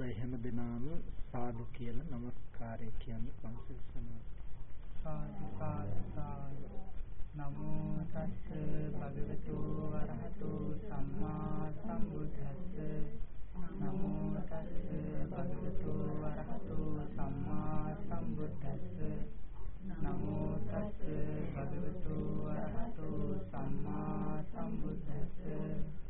හොඳයි හැම දිනම සාදු කියලා নমස්කාරය කියන්නේ පන්සල් සමාධි සාදු සාදු සාදු. නමෝ තස්ස භගවතු වරහතු සම්මා සම්බුද්දස්ස. නමෝ තස්ස භගවතු වරහතු සම්මා සම්බුද්දස්ස. නමෝ තස්ස භගවතු වරහතු සම්මා සම්බුද්දස්ස.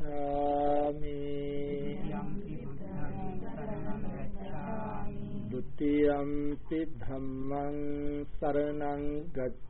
ගච්ඡාමි। द्वितीयं पि धम्मं शरणं गच्छ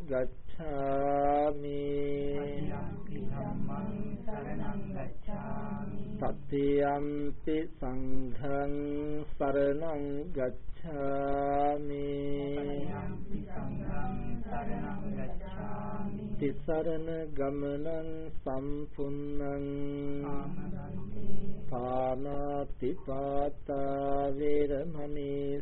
ගච්ඡාමි. තත්තියම්පි සංඝං සරණං ගච්ඡාමි. තිසරණ ගමනං සම්පුන්නං පානාති පාතා වේරමණී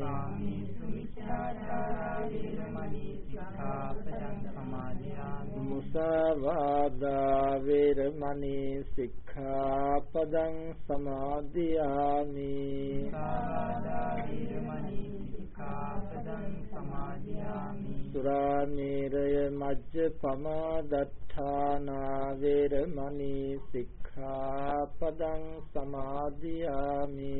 කාමේසු මිච්ඡාචාරා වේරමණී සික්ඛාපදං සමාදියාමි. මුසාවාදා වේරමණී සික්ඛාපදං සමාදියාමි. සාවාදා වේරමණී සික්ඛාපදං සමාදියාමි. සුරාමේරය මජ්ජපමා දත්තානා වේරමණී සික්ඛාපදං සමාදියාමි.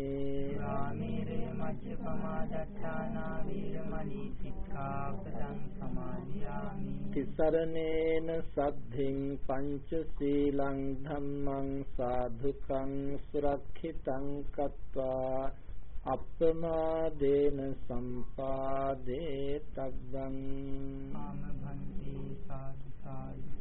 රාමේරේ මජ්ජපමා දත්තානා වේරමණී සික්ඛාපදං සමාදියාමි. තිසරණේන සද්ධින් පංචශීලං ධම්මං සාධුකං සුරක්ෂිතං කତ୍වා අප්පමාදේන සම්පාදේ තබ්බං ආම භන්ති සාදු සාදු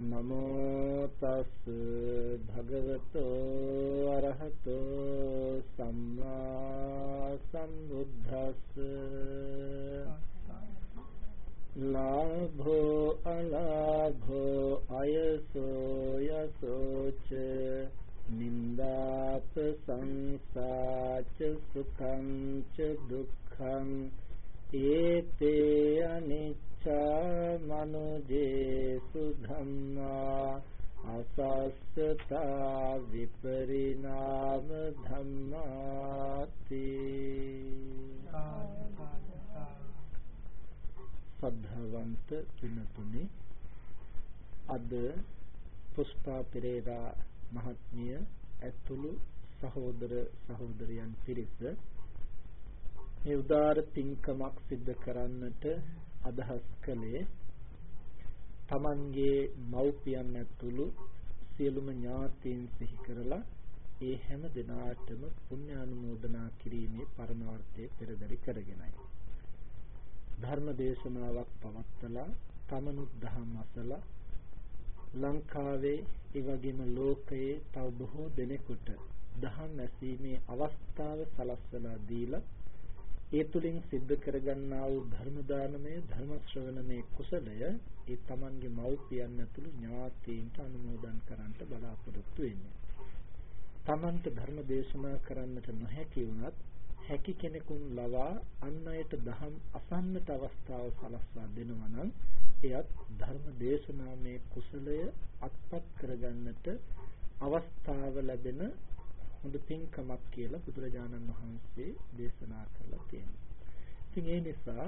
නමෝ තස් භගවතෝ අරහතෝ සම්මා සම්බුද්දස්ස ලාභෝ අලාභෝ අයසෝ යසෝච නින්දාප සංසාච සුඛං ච දුක්ඛං ඒතේ අනිච්චා අනුජේසු ධම්මා අසස්සතා විපරිණාම ධම්මාති. සද්ධාවන්ත පින්තුනි අද පුෂ්පා පෙරේරා මහත්මිය ඇතුළු සහෝදර සහෝදරියන් පිරිස මේ උදාර පින්කමක් සිද්ධ කරන්නට අදහස් කළේ තමන්ගේ මව්පියන් ඇතුළු සියලුම ඥාතීන් සිහි කරලා ඒ හැම දිනාටම පුණ්‍ය අනුමෝදනා කිරීමේ පරමාර්ථය පෙරදරි කරගෙනයි. ධර්ම දේශනාවක් පවත්වලා තමනුත් දහම් අසලා ලංකාවේ ඒ වගේම ලෝකයේ තව බොහෝ දෙනෙකුට දහම් ඇසීමේ අවස්ථාව සලස්වලා දීලා ඒ තුලින් සිද්ධ කරගන්නා වූ ධර්ම දානමය ධර්ම ශ්‍රවණමේ කුසලය ඒ Tamanගේ මව්පියන් ඇතුළු ඥාතීන්ට අනුමෝදන් කරන්නට බලාපොරොත්තු වෙන්නේ. Tamanට ධර්ම දේශනා කරන්නට නොහැකි වුණත් හැකි කෙනෙකුන් ලවා අන් අයට දහම් අසන්නට අවස්ථාව සලස්වා දෙනවා නම් එයත් ධර්ම දේශනාමේ කුසලය අත්පත් කරගන්නට අවස්ථාව ලැබෙන හොඳ පින්කමක් කියලා බුදුරජාණන් වහන්සේ දේශනා කරලා තියෙනවා. ඉතින් ඒ නිසා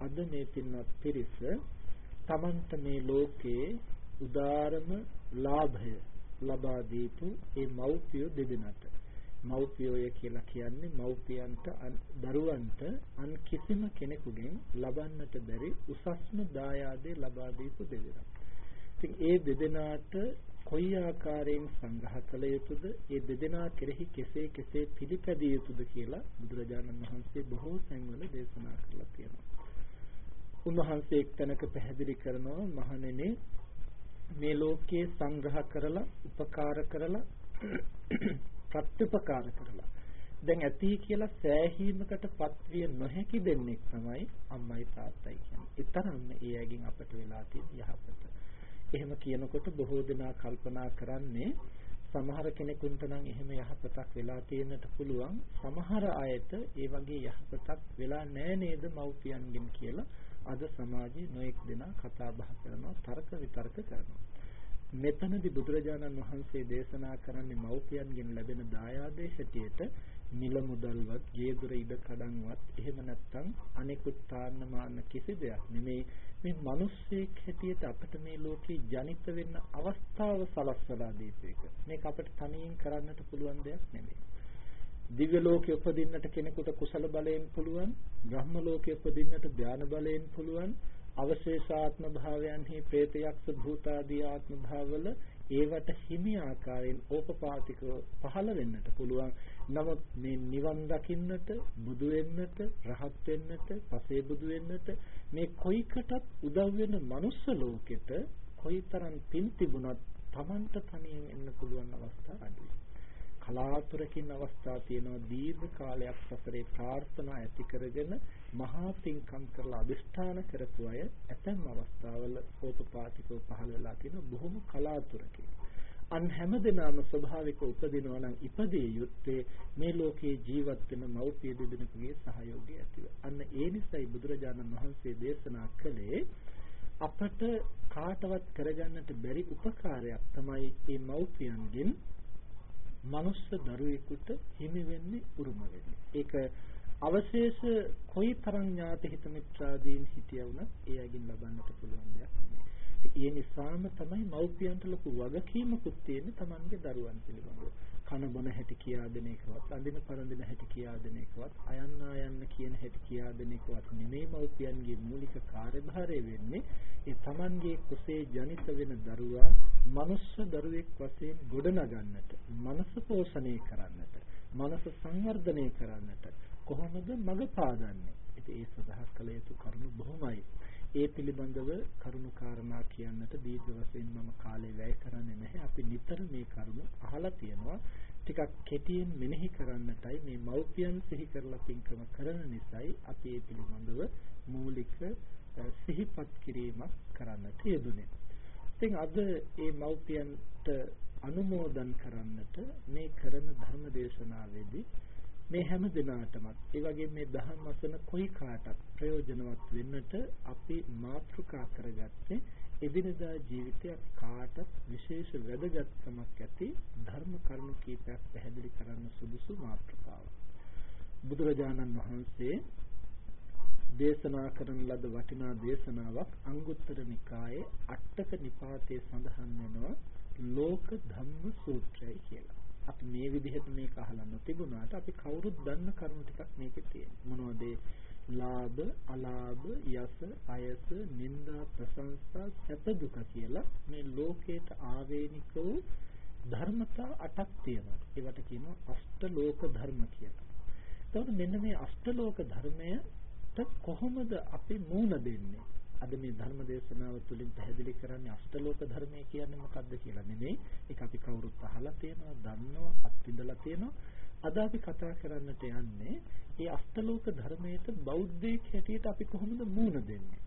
අද මේ පින්වත් පිරිස තමන්ට මේ ලෝකේ උදාරම ලාභය ලබා දීපු ඒ මව්පිය දෙදෙනාට මව්පියෝය කියලා කියන්නේ මව්පියන්ට දරුවන්ට අන් කිසිම කෙනෙකුගෙන් ලබන්නට බැරි උසස්ම දායාදේ ලබා දීපු දෙදෙනා. ඉතින් ඒ දෙදෙනාට කොයි ආකාරයෙන් සංග්‍රහ කළ යුතුද ඒ දෙදෙනා කෙරෙහි කෙසේ කෙසේ පිළිපැදිය යුතුද කියලා බුදුරජාණන් වහන්සේ බොහෝ තැන්වල දේශනා කරලා තියෙනවා. උන්වහන්සේ එක්තැනක පැහැදිලි කරනවා මහණෙනි මේ ලෝකයේ සංග්‍රහ කරලා උපකාර කරලා ප්‍රත්‍යපකාර කරලා දැන් ඇති කියලා සෑහීමකටපත් විය නොහැකි දෙන්නේ තමයි අම්මයි තාත්තයි කියන්නේ. ඒ තරම්ම ඒ අයගෙන් අපට වෙලා තියෙන යහපත. එහෙම කියනකොට බොහෝ දෙනා කල්පනා කරන්නේ සමහර කෙනෙකුට නම් එහෙම යහපතක් වෙලා තියෙන්නට පුළුවන්. සමහර අයට ඒ වගේ යහපතක් වෙලා නැහැ නේද මව්පියන්ගෙන් කියලා අද සමාජයේ නොඑක් දෙනා කතා බහ කරනවා තර්ක විතර්ක කරනවා. මෙතනදී බුදුරජාණන් වහන්සේ දේශනා කරන්නේ මව්පියන්ගෙන් ලැබෙන දායාදයේ හැටියට මිල මුදල්වත්, ගේ දොර ඉඩ කඩන්වත් එහෙම නැත්නම් අනෙකුත් තාන්න මාන්න කිසි දෙයක් නෙමෙයි. මේ මිනිස්සෙක් හැටියට අපිට මේ ලෝකේ ජනිත වෙන්න අවස්ථාව සලස්වලා දීපේක. මේක අපිට තනියෙන් කරන්නට පුළුවන් දෙයක් නෙමෙයි. දිව්‍ය ලෝකේ උපදින්නට කෙනෙකුට කුසල බලයෙන් පුළුවන්, බ්‍රහ්ම ලෝකේ උපදින්නට ධාන බලයෙන් පුළුවන්, අවශේෂාත්ම භාවයන්හි പ്രേත යක්ෂ භූතාදී ආත්ම භාවවල ඒවට හිමි ආකාරයෙන් ඕපපාතිකව පහළ වෙන්නට පුළුවන්. නමුත් මේ නිවන් දකින්නට, බුදු වෙන්නට, රහත් වෙන්නට, පසේ බුදු වෙන්නට මේ කොයිකටත් උදව් වෙන මනුස්ස ලෝකෙට කොයිතරම් පින් තිබුණත් Tamanට තනියෙන් එන්න පුළුවන් අවස්ථා අඩුයි. කලාතුරකින් අවස්ථා තියෙනවා දීර්ඝ කාලයක් සසරේ ප්‍රාර්ථනා ඇති කරගෙන මහා පින්කම් කරලා අදිෂ්ඨාන කරපු අය ඇතැම් අවස්ථාවල සෝතපාතිකව පහළ වෙලා තියෙන බොහොම කලාතුරකින් අන් හැමදෙනාම ස්වභාවික උපදිනවා නම් ඉපදී යුත්තේ මේ ලෝකේ ජීවත් වෙන මෞපිය දෙදෙනෙකුගේ සහයෝගය ඇතිව. අන්න ඒ නිසයි බුදුරජාණන් වහන්සේ දේශනා කළේ අපට කාටවත් කරගන්නට බැරි උපකාරයක් තමයි මේ මෞපියන්ගෙන් මනුස්ස දරුවෙකුට හිමි වෙන්නේ උරුම වෙන්නේ. ඒක අවශේෂ කොයි තරම් ඥාති හිත මිත්‍රාදීන් හිටිය වුණත් ඒ අගින් ලබන්නට පුළුවන් දෙයක් නෙමෙයි. ඒ නිසාම තමයි මව්පියන්ට ලොකු වගකීමකුත් තියෙන්නේ Tamanගේ දරුවන් පිළිබඳව. කන බොන හැටි කියා දෙන එකවත් අඳින පරඳින හැටි කියා දෙන එකවත් අයන්න ආයන්න කියන හැටි කියා දෙන එකවත් නෙමෙයි මව්පියන්ගේ මූලික කාර්යභාරය වෙන්නේ. ඒ Tamanගේ කුසේ ජනිත වෙන දරුවා මනුස්ස දරුවෙක් වශයෙන් ගොඩනගන්නට මනස පෝෂණය කරන්නට මනස සංවර්ධනය කරන්නට කොහොමද මඟ පාදන්නේ? ඉතින් ඒ සඳහා කළ යුතු කරුණු බොහොමයි. ඒ පිළිබඳව කරුණු කාරණා කියන්නට දීර්ඝ වශයෙන් මම කාලය වැය කරන්නේ නැහැ. අපි නිතර මේ කරුණු අහලා තියෙනවා. ටිකක් කෙටියෙන් මෙනෙහි කරන්නටයි මේ මෞපියන් සිහි කරලා පින්කම කරන නිසායි අපි ඒ පිළිබඳව මූලික සිහිපත් කිරීමක් කරන්නට යෙදුනේ. ඉතින් අද මේ මෞපියන්ට අනුමෝදන් කරන්නට මේ කරන ධර්ම දේශනාවේදී මේ හැම දිනාටමත් ඒ වගේ මේ දහම් අසන කොයි කාටත් ප්‍රයෝජනවත් වෙන්නට අපි මාතෘකා කරගත්තේ එදිනදා ජීවිතයේ අපි කාටත් විශේෂ වැදගත්කමක් ඇති ධර්ම කරුණු කීපයක් පැහැදිලි කරන්න සුදුසු මාතෘකාවක්. බුදුරජාණන් වහන්සේ දේශනා කරන ලද වටිනා දේශනාවක් අංගුත්තර නිකායේ අටක නිපාතයේ සඳහන් වෙනවා ලෝක ධම්ම සූත්‍රය කියලා. අපි මේ විදිහට මේක අහලා නොතිබුණාට අපි කවුරුත් දන්න කරුණු ටිකක් මේකේ තියෙනවා. මොනවද ලාභ, අලාභ, යස, අයස, නිന്ദා, ප්‍රශංසා, සැප දුක කියලා මේ ලෝකේට ආවේනික වූ ධර්මතා අටක් තියෙනවා. ඒවට කියනවා අෂ්ටලෝක ධර්ම කියලා. එතකොට මෙන්න මේ අෂ්ටලෝක ධර්මයට කොහොමද අපි මූණ දෙන්නේ? අද මේ ධර්ම දේශනාව තුළින් පැහැදිලි කරන්නේ අෂ්ටලෝක ධර්මය කියන්නේ මොකක්ද කියලා නෙමෙයි. ඒක අපි කවුරුත් අහලා තියෙනවා, දන්නවා, අත්විඳලා තියෙනවා. අද අපි කතා කරන්නට යන්නේ මේ අෂ්ටලෝක ධර්මයට බෞද්ධයෙක් හැටියට අපි කොහොමද මූණ දෙන්නේ?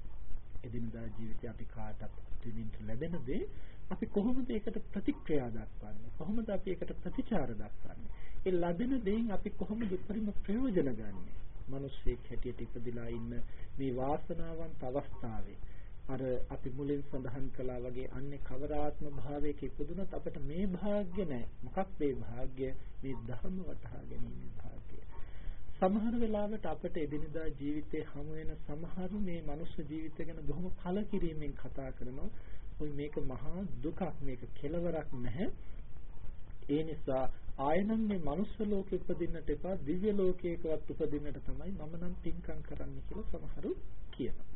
එදිනදා ජීවිතේ අපි කාටත් විඳින්න ලැබෙන දේ අපි කොහොමද ඒකට ප්‍රතික්‍රියා දක්වන්නේ? කොහොමද අපි ඒකට ප්‍රතිචාර දක්වන්නේ? ඒ ලැබෙන දෙයින් අපි කොහොමද උපරිම ප්‍රයෝජන ගන්නේ? මිනිස්සෙක් හැටියට ඉපදිලා ඉන්න මේ වාසනාවන්ත අවස්ථාවේ අර අපි මුලින් සඳහන් කළා වගේ අන්නේ කවරාත්ම භාවයක ඉපදුනත් අපිට මේ භාග්‍ය නැහැ. මොකක්ද මේ භාග්‍ය? මේ ධර්ම වටහා ගැනීමේ භාග්‍ය. සමහර වෙලාවට අපිට එදිනදා ජීවිතේ හමු වෙන සමහරු මේ මනුෂ්‍ය ජීවිතය ගැන බොහොම කලකිරීමෙන් කතා කරනවා. ඔය මේක මහා දුකක් මේක කෙලවරක් නැහැ. ඒ නිසා ආයනම් මේ මනුස්ස ලෝකෙ උපදින්නට එපා දිව්‍ය ලෝකයකවත් උපදින්නට තමයි මම නම් පින්කම් කරන්න කියලා සමහරු කියනවා.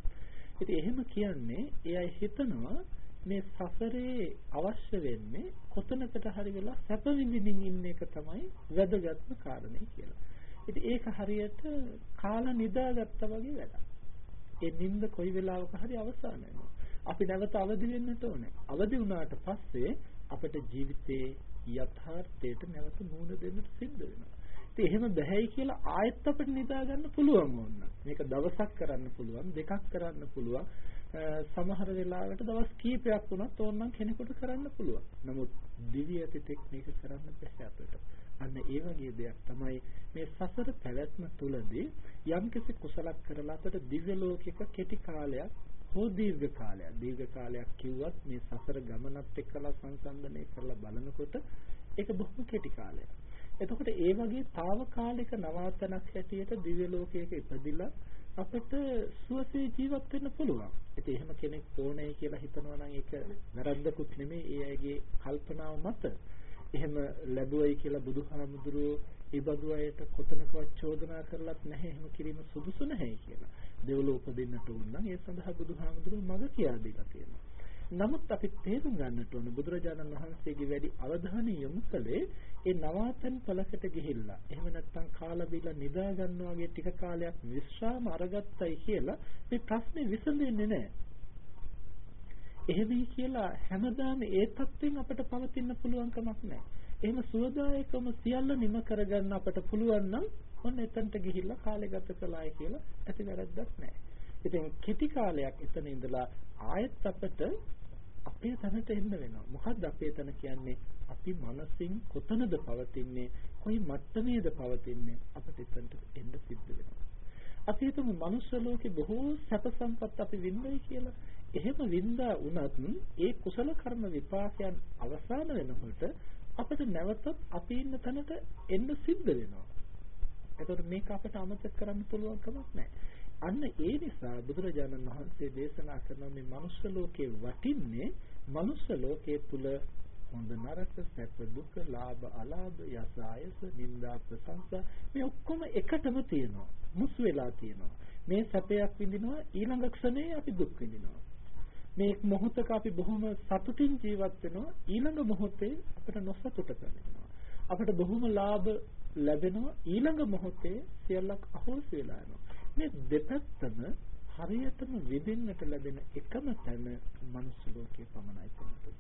ඉතින් එහෙම කියන්නේ ඒ අය හිතනවා මේ සසරේ අවශ්‍ය වෙන්නේ කොතනකට හරි වෙලා සැප විඳින්න ඉන්න එක තමයි වැදගත්ම කාරණේ කියලා. ඉතින් ඒක හරියට කාලා නිදාගත්තා වගේ වැඩක්. ඒ නිින්ද කොයි වෙලාවක හරි අවසන් වෙනවා. අපි නැවත අවදි වෙන්නට ඕනේ. අවදි වුණාට පස්සේ අපිට ජීවිතේ යථාර්ථයට නැවත මූණ දෙන්නට සිද්ධ වෙනවා. ඉතින් එහෙම බෑයි කියලා ආයෙත් අපිට නිදා ගන්න පුළුවන් ඕන. මේක දවසක් කරන්න පුළුවන්, දෙකක් කරන්න පුළුවන්. සමහර වෙලාවට දවස් කීපයක් වුණත් ඕනනම් කෙනෙකුට කරන්න පුළුවන්. නමුත් දිව්‍ය ඇති ටෙක්නික කරන්න බැහැ අපිට. අන්න ඒ වගේ දෙයක් තමයි මේ සසර පැවැත්ම තුළදී යම්කිසි කුසලක් කරලා අපට දිව්‍ය ලෝකයක කෙටි කාලයක් හෝ දීර්ඝ කාලයක් දීර්ඝ කාලයක් කිව්වත් මේ සසර ගමනත් එක්කලා සංසන්දනය කරලා බලනකොට ඒක බොහොම කෙටි කාලයක්. එතකොට ඒ වගේ తాවකාලික නවාතනක් හැටියට දිව්‍ය ලෝකයක ඉපදිලා අපිට සුවසේ ජීවත් වෙන්න පුළුවන්. ඉතින් එහෙම කෙනෙක් ඕනේ කියලා හිතනවා නම් ඒක වැරද්දකුත් නෙමෙයි ඒ අයගේ කල්පනාව මත. එහෙම ලැබුවයි කියලා බුදුහාමුදුරුවෝ ඒ බඳු අයට කොතනකවත් චෝදනා කරලත් නැහැ එහෙම කිරීම සුදුසු නැහැ කියලා. දෙව්ලොව උපදින්නට උන් නම් ඒ සඳහා බුදුහාමුදුරුවෝ මඟ කියා දීලා තියෙනවා. නමුත් අපි තේරුම් ගන්නට ඕන බුදුරජාණන් වහන්සේගේ වැඩි අවධානය යොමු කළේ ඒ නවාතන් පළකට ගිහිල්ලා එහෙම නැත්නම් කාලා බීලා නිදා ගන්නවා වගේ ටික කාලයක් විශ්‍රාම අරගත්තයි කියලා මේ ප්‍රශ්නේ විසඳෙන්නේ නැහැ. එහෙමයි කියලා හැමදාම ඒ තත්ත්වෙන් අපිට පවතින්න පුළුවන් කමක් නැහැ. එහෙම සුවදායකම සියල්ල නිම කරගන්න අපට පුළුවන් නම් ඔන්න එතනට ගිහිල්ලා කාලය ගත කළායි කියලා ඇති වැරද්දක් නැහැ. ඉතින් කෙටි කාලයක් එතන ඉඳලා ආයෙත් අපිට අපේ තැනට එන්න වෙනවා. මොකද්ද අපේ තැන කියන්නේ? අපි මනසින් කොතනද පවතින්නේ? කොයි මට්ටමේද පවතින්නේ? අපිට එතනට එන්න සිද්ධ වෙනවා. අපි හිතමු මනුෂ්‍ය ලෝකේ බොහෝ සැප සම්පත් අපි විඳයි කියලා. එහෙම වින්දා වුණත් ඒ කුසල කර්ම විපාකයන් අවසන් වෙනකොට අපිට නැවතත් අපි ඉන්න තැනට එන්න සිද්ධ වෙනවා. එතකොට මේක අපිට අමතක කරන්න පුළුවන් කමක් නැහැ. අන්න ඒ නිසා බුදුරජාණන් වහන්සේ දේශනා කරන මේ මනුෂ්‍ය ලෝකේ වටින්නේ මනුෂ්‍ය ලෝකයේ තුල හොඳ නරක සැප දුක ලාභ අලාභ යස ආයස නිന്ദා ප්‍රශංසා මේ ඔක්කොම එකටම තියෙනවා මුස් වෙලා තියෙනවා මේ සැපයක් විඳිනවා ඊළඟ ක්ෂණේ අපි දුක් විඳිනවා මේ මොහොතක අපි බොහොම සතුටින් ජීවත් වෙනවා ඊළඟ මොහොතේ අපිට නොසතුට දැනෙනවා අපිට බොහොම ලාභ ලැබෙනවා ඊළඟ මොහොතේ සියල්ලක් අහෝස් වෙලා යනවා මේ දෙපැත්තම හරියටම විඳින්නට ලැබෙන එකම තැන මනුස්ස ලෝකයේ පමණයි තියෙන්නේ.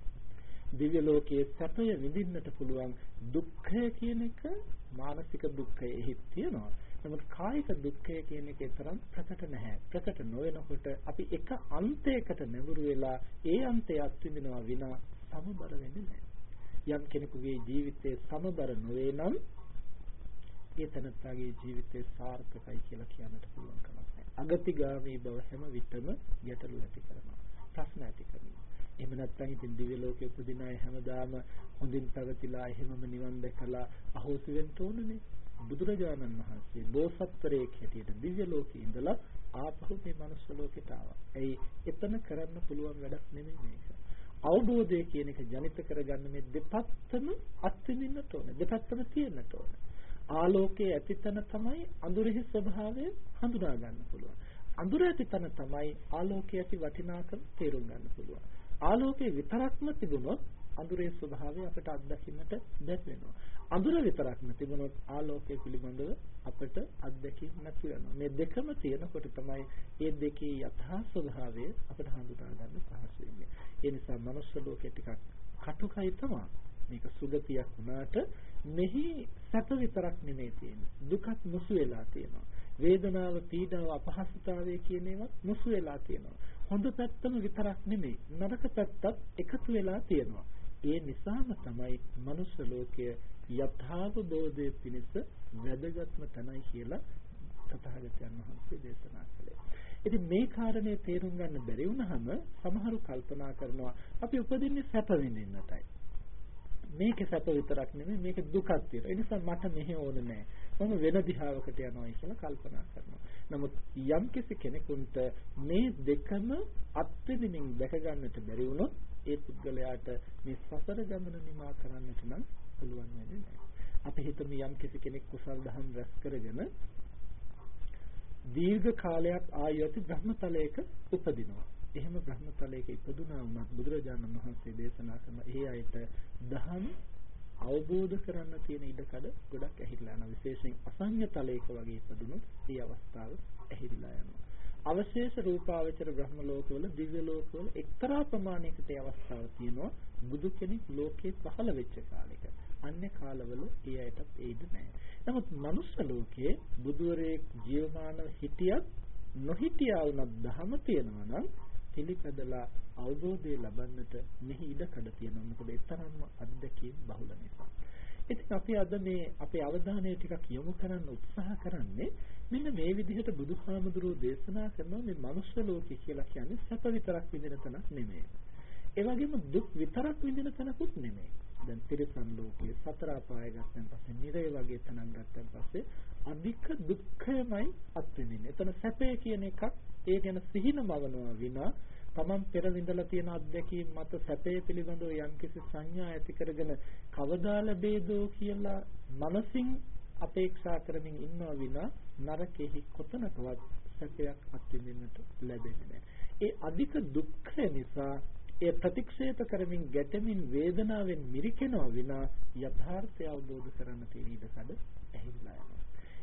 දිව්‍ය ලෝකයේ සැපය විඳින්නට පුළුවන් දුක්ඛය කියන එක මානසික දුක්ඛය එහි තියෙනවා. නමුත් කායික දුක්ඛය කියන එක තරම් ප්‍රකට නැහැ. ප්‍රකට නොවනකොට අපි එක අන්තයකට නැඹුරු වෙලා ඒ අන්තය අත්විඳිනවා විනා සමබර වෙන්නේ නැහැ. යම් කෙනෙකුගේ ජීවිතයේ සමබර නොවේ නම් ඒ තනත්තාගේ ජීවිතේ සාර්ථකයි කියලා කියන්නට පුළුවන් කමක් නැහැ. අගතිගාමී බව හැම විටම ගැටලු ඇති කරනවා. ප්‍රශ්න ඇති කරනවා. එහෙම නැත්නම් ඉතින් දිව්‍ය ලෝකයේ උපදින අය හැමදාම හොඳින් පැවතිලා එහෙමම නිවන් දැකලා අහෝසි වෙන්න ඕනනේ. බුදුරජාණන් වහන්සේ බෝසත්තරයෙක් හැටියට දිව්‍ය ලෝකේ ඉඳලා ආපහු මේ මනුස්ස ලෝකෙට ආවා. එයි එතන කරන්න පුළුවන් වැඩක් නෙමෙයි මේක. අවබෝධය කියන එක ජනිත කරගන්න මේ දෙපැත්තම අත්විඳින්නට ඕනේ. දෙපැත්තම තියෙන්නට ඕනේ. ආලෝකයේ ඇතිතන තමයි අඳුරෙහි ස්වභාවය හඳුනා ගන්න පුළුවන්. අඳුර ඇතිතන තමයි ආලෝකයේ ඇති වටිනාකම තේරුම් ගන්න පුළුවන්. ආලෝකයේ විතරක්ම තිබුණොත් අඳුරේ ස්වභාවය අපට අත්දකින්නට බැහැ වෙනවා. අඳුර විතරක්ම තිබුණොත් ආලෝකය පිළිබඳව අපට අත්දැකීම් නැති වෙනවා. මේ දෙකම තියෙනකොට තමයි මේ දෙකේ යථා ස්වභාවය අපට හඳුනා ගන්න පහසු වෙන්නේ. ඒ නිසා මනුෂ්‍ය ලෝකේ ටිකක් කටුකයි තමයි. මේක සුගතියක් වුණාට මෙහි සැප විතරක් නෙමෙයි තියෙන්නේ. දුකත් මුසු වෙලා තියෙනවා. වේදනාව, පීඩාව, අපහසුතාවය කියන ඒවා මුසු වෙලා තියෙනවා. හොඳ පැත්තම විතරක් නෙමෙයි නරක පැත්තත් එකතු වෙලා තියෙනවා. ඒ නිසාම තමයි මනුෂ්‍ය ලෝකය යථාබෝධයේ පිණිස වැදගත්ම තැනයි කියලා තථාගතයන් වහන්සේ දේශනා කළේ. ඉතින් මේ කාරණේ තේරුම් ගන්න බැරි වුණාම සමහරු කල්පනා කරනවා අපි උපදින්නේ සැප විඳින්නටයි. මේක සැප විතරක් නෙමෙයි මේක දුකක් තියෙනවා. ඒ නිසා මට මෙහෙ ඕන නෑ. මම වෙන දිහාවකට යනවා කියලා කල්පනා කරනවා. නමුත් යම් කෙනෙකුට මේ දෙකම අත්විඳින්මින් දැක ගන්නට බැරි වුණොත් ඒ පුද්ගලයාට මේ සසර ගමන නිමා කරන්නට නම් පුළුවන් වෙන්නේ නැහැ. අපි හිතමු යම් කෙනෙක් කුසල් දහම් රැස් කරගෙන දීර්ඝ කාලයක් ආයති බ්‍රහ්මතලයක උපදිනවා. එහෙම බ්‍රහ්මතලයක ඉපදුනා වුණත් බුදුරජාණන් වහන්සේ දේශනා කරන ඒ අයට දහම් අවබෝධ කරන්න තියෙන ඉඩකඩ ගොඩක් ඇහිලා යනවා. විශේෂයෙන් අසඤ්ඤ තලයක වගේ ඉපදුනොත් මේ අවස්ථාව ඇහිලා යනවා. අවශේෂ රූපාවචර බ්‍රහ්ම ලෝකවල දිව්‍ය ලෝකවල එක්තරා ප්‍රමාණයකට අවස්ථාව තියෙනවා බුදු කෙනෙක් ලෝකේ පහළ වෙච්ච කාලෙක. අන්‍ය කාලවල ඒ අයටත් ඒද නැහැ. නමුත් මනුස්ස ලෝකයේ බුදුරේ ජීවමානව හිටියත් නොහිටියා වුණත් ධහම තියෙනවා නම් පිළිපදලා අවබෝධය ලබන්නට මෙහි ඉඩකඩ තියෙනවා. මොකද ඒ තරම්ම අත්දැකීම් බහුල නිසා. ඉතින් අපි අද මේ අපේ අවධානය ටිකක් යොමු කරන්න උත්සාහ කරන්නේ මෙන්න මේ විදිහට බුදුහාමුදුරුවෝ දේශනා කරන මේ මනුෂ්‍ය ලෝකය කියලා කියන්නේ සැප විතරක් විඳින තැනක් නෙමෙයි. ඒ වගේම දුක් විතරක් විඳින තැනකුත් නෙමෙයි. දැන් තිරිසන් ලෝකයේ සතර අපාය ගත්තන් පස්සේ නිරය වගේ තැනක් ගත්තන් පස්සේ අධික දුක්ඛයමයි අත්විඳින්නේ. එතන සැපේ කියන එකක් ඒ ගැන සිහින මවනවා විනා තමන් පෙර විඳලා තියෙන අත්දැකීම් මත සැපේ පිළිබඳව යම්කිසි සංඥා ඇති කරගෙන කවදා ලැබේදෝ කියලා මනසින් අපේක්ෂා කරමින් ඉන්නවා විනා නරකෙහි කොතනකවත් සැපයක් අත්විඳින්නට ලැබෙන්නේ නැහැ. ඒ අධික දුක්ඛය නිසා ඒ ප්‍රතික්ෂේප කරමින් ගැටමින් වේදනාවෙන් මිරිකෙනවා විනා යථාර්ථය අවබෝධ කරන්න තියෙන ඉඩකඩ ඇහිලා යනවා.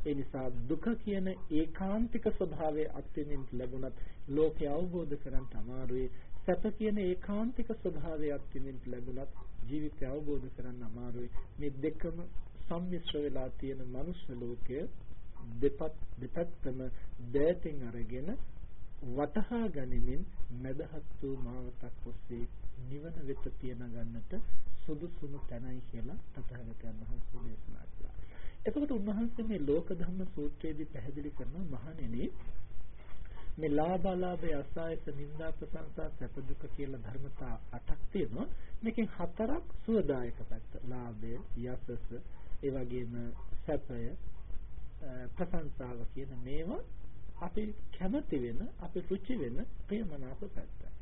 ඒ නිසා දුක කියන ඒකාන්තික ස්වභාවය අත්විඳින්න ලැබුණත් ලෝකය අවබෝධ කරගන්න අමාරුයි. සැප කියන ඒකාන්තික ස්වභාවය අත්විඳින්න ලැබුණත් ජීවිතය අවබෝධ කරගන්න අමාරුයි. මේ දෙකම සම්මිශ්‍ර වෙලා තියෙන මනුෂ්‍ය ලෝකය දෙපත් දෙපැත්තම දෑතින් අරගෙන වටහා ගනිමින් මදහත් වූ මාවතක් ඔස්සේ නිවන වෙත පියන ගන්නට සුදුසුම තැනයි කියලා තථාගතයන් වහන්සේ දේශනා කළා. එතකොට උන්වහන්සේ මේ ලෝක ධම්ම සූත්‍රයේදී පැහැදිලි කරනවා මහණෙනි මේ ලාභාලාභය අසායස නිന്ദා ප්‍රශංසා සැප දුක කියලා ධර්මතා අටක් තියෙනවා. මේකෙන් හතරක් සුවදායක පැත්ත. ලාභය, යසස, ඒ වගේම සැපය, ප්‍රශංසාව කියන මේවා අපි කැමති වෙන, අපි රුචි වෙන ප්‍රේමනාප පැත්ත.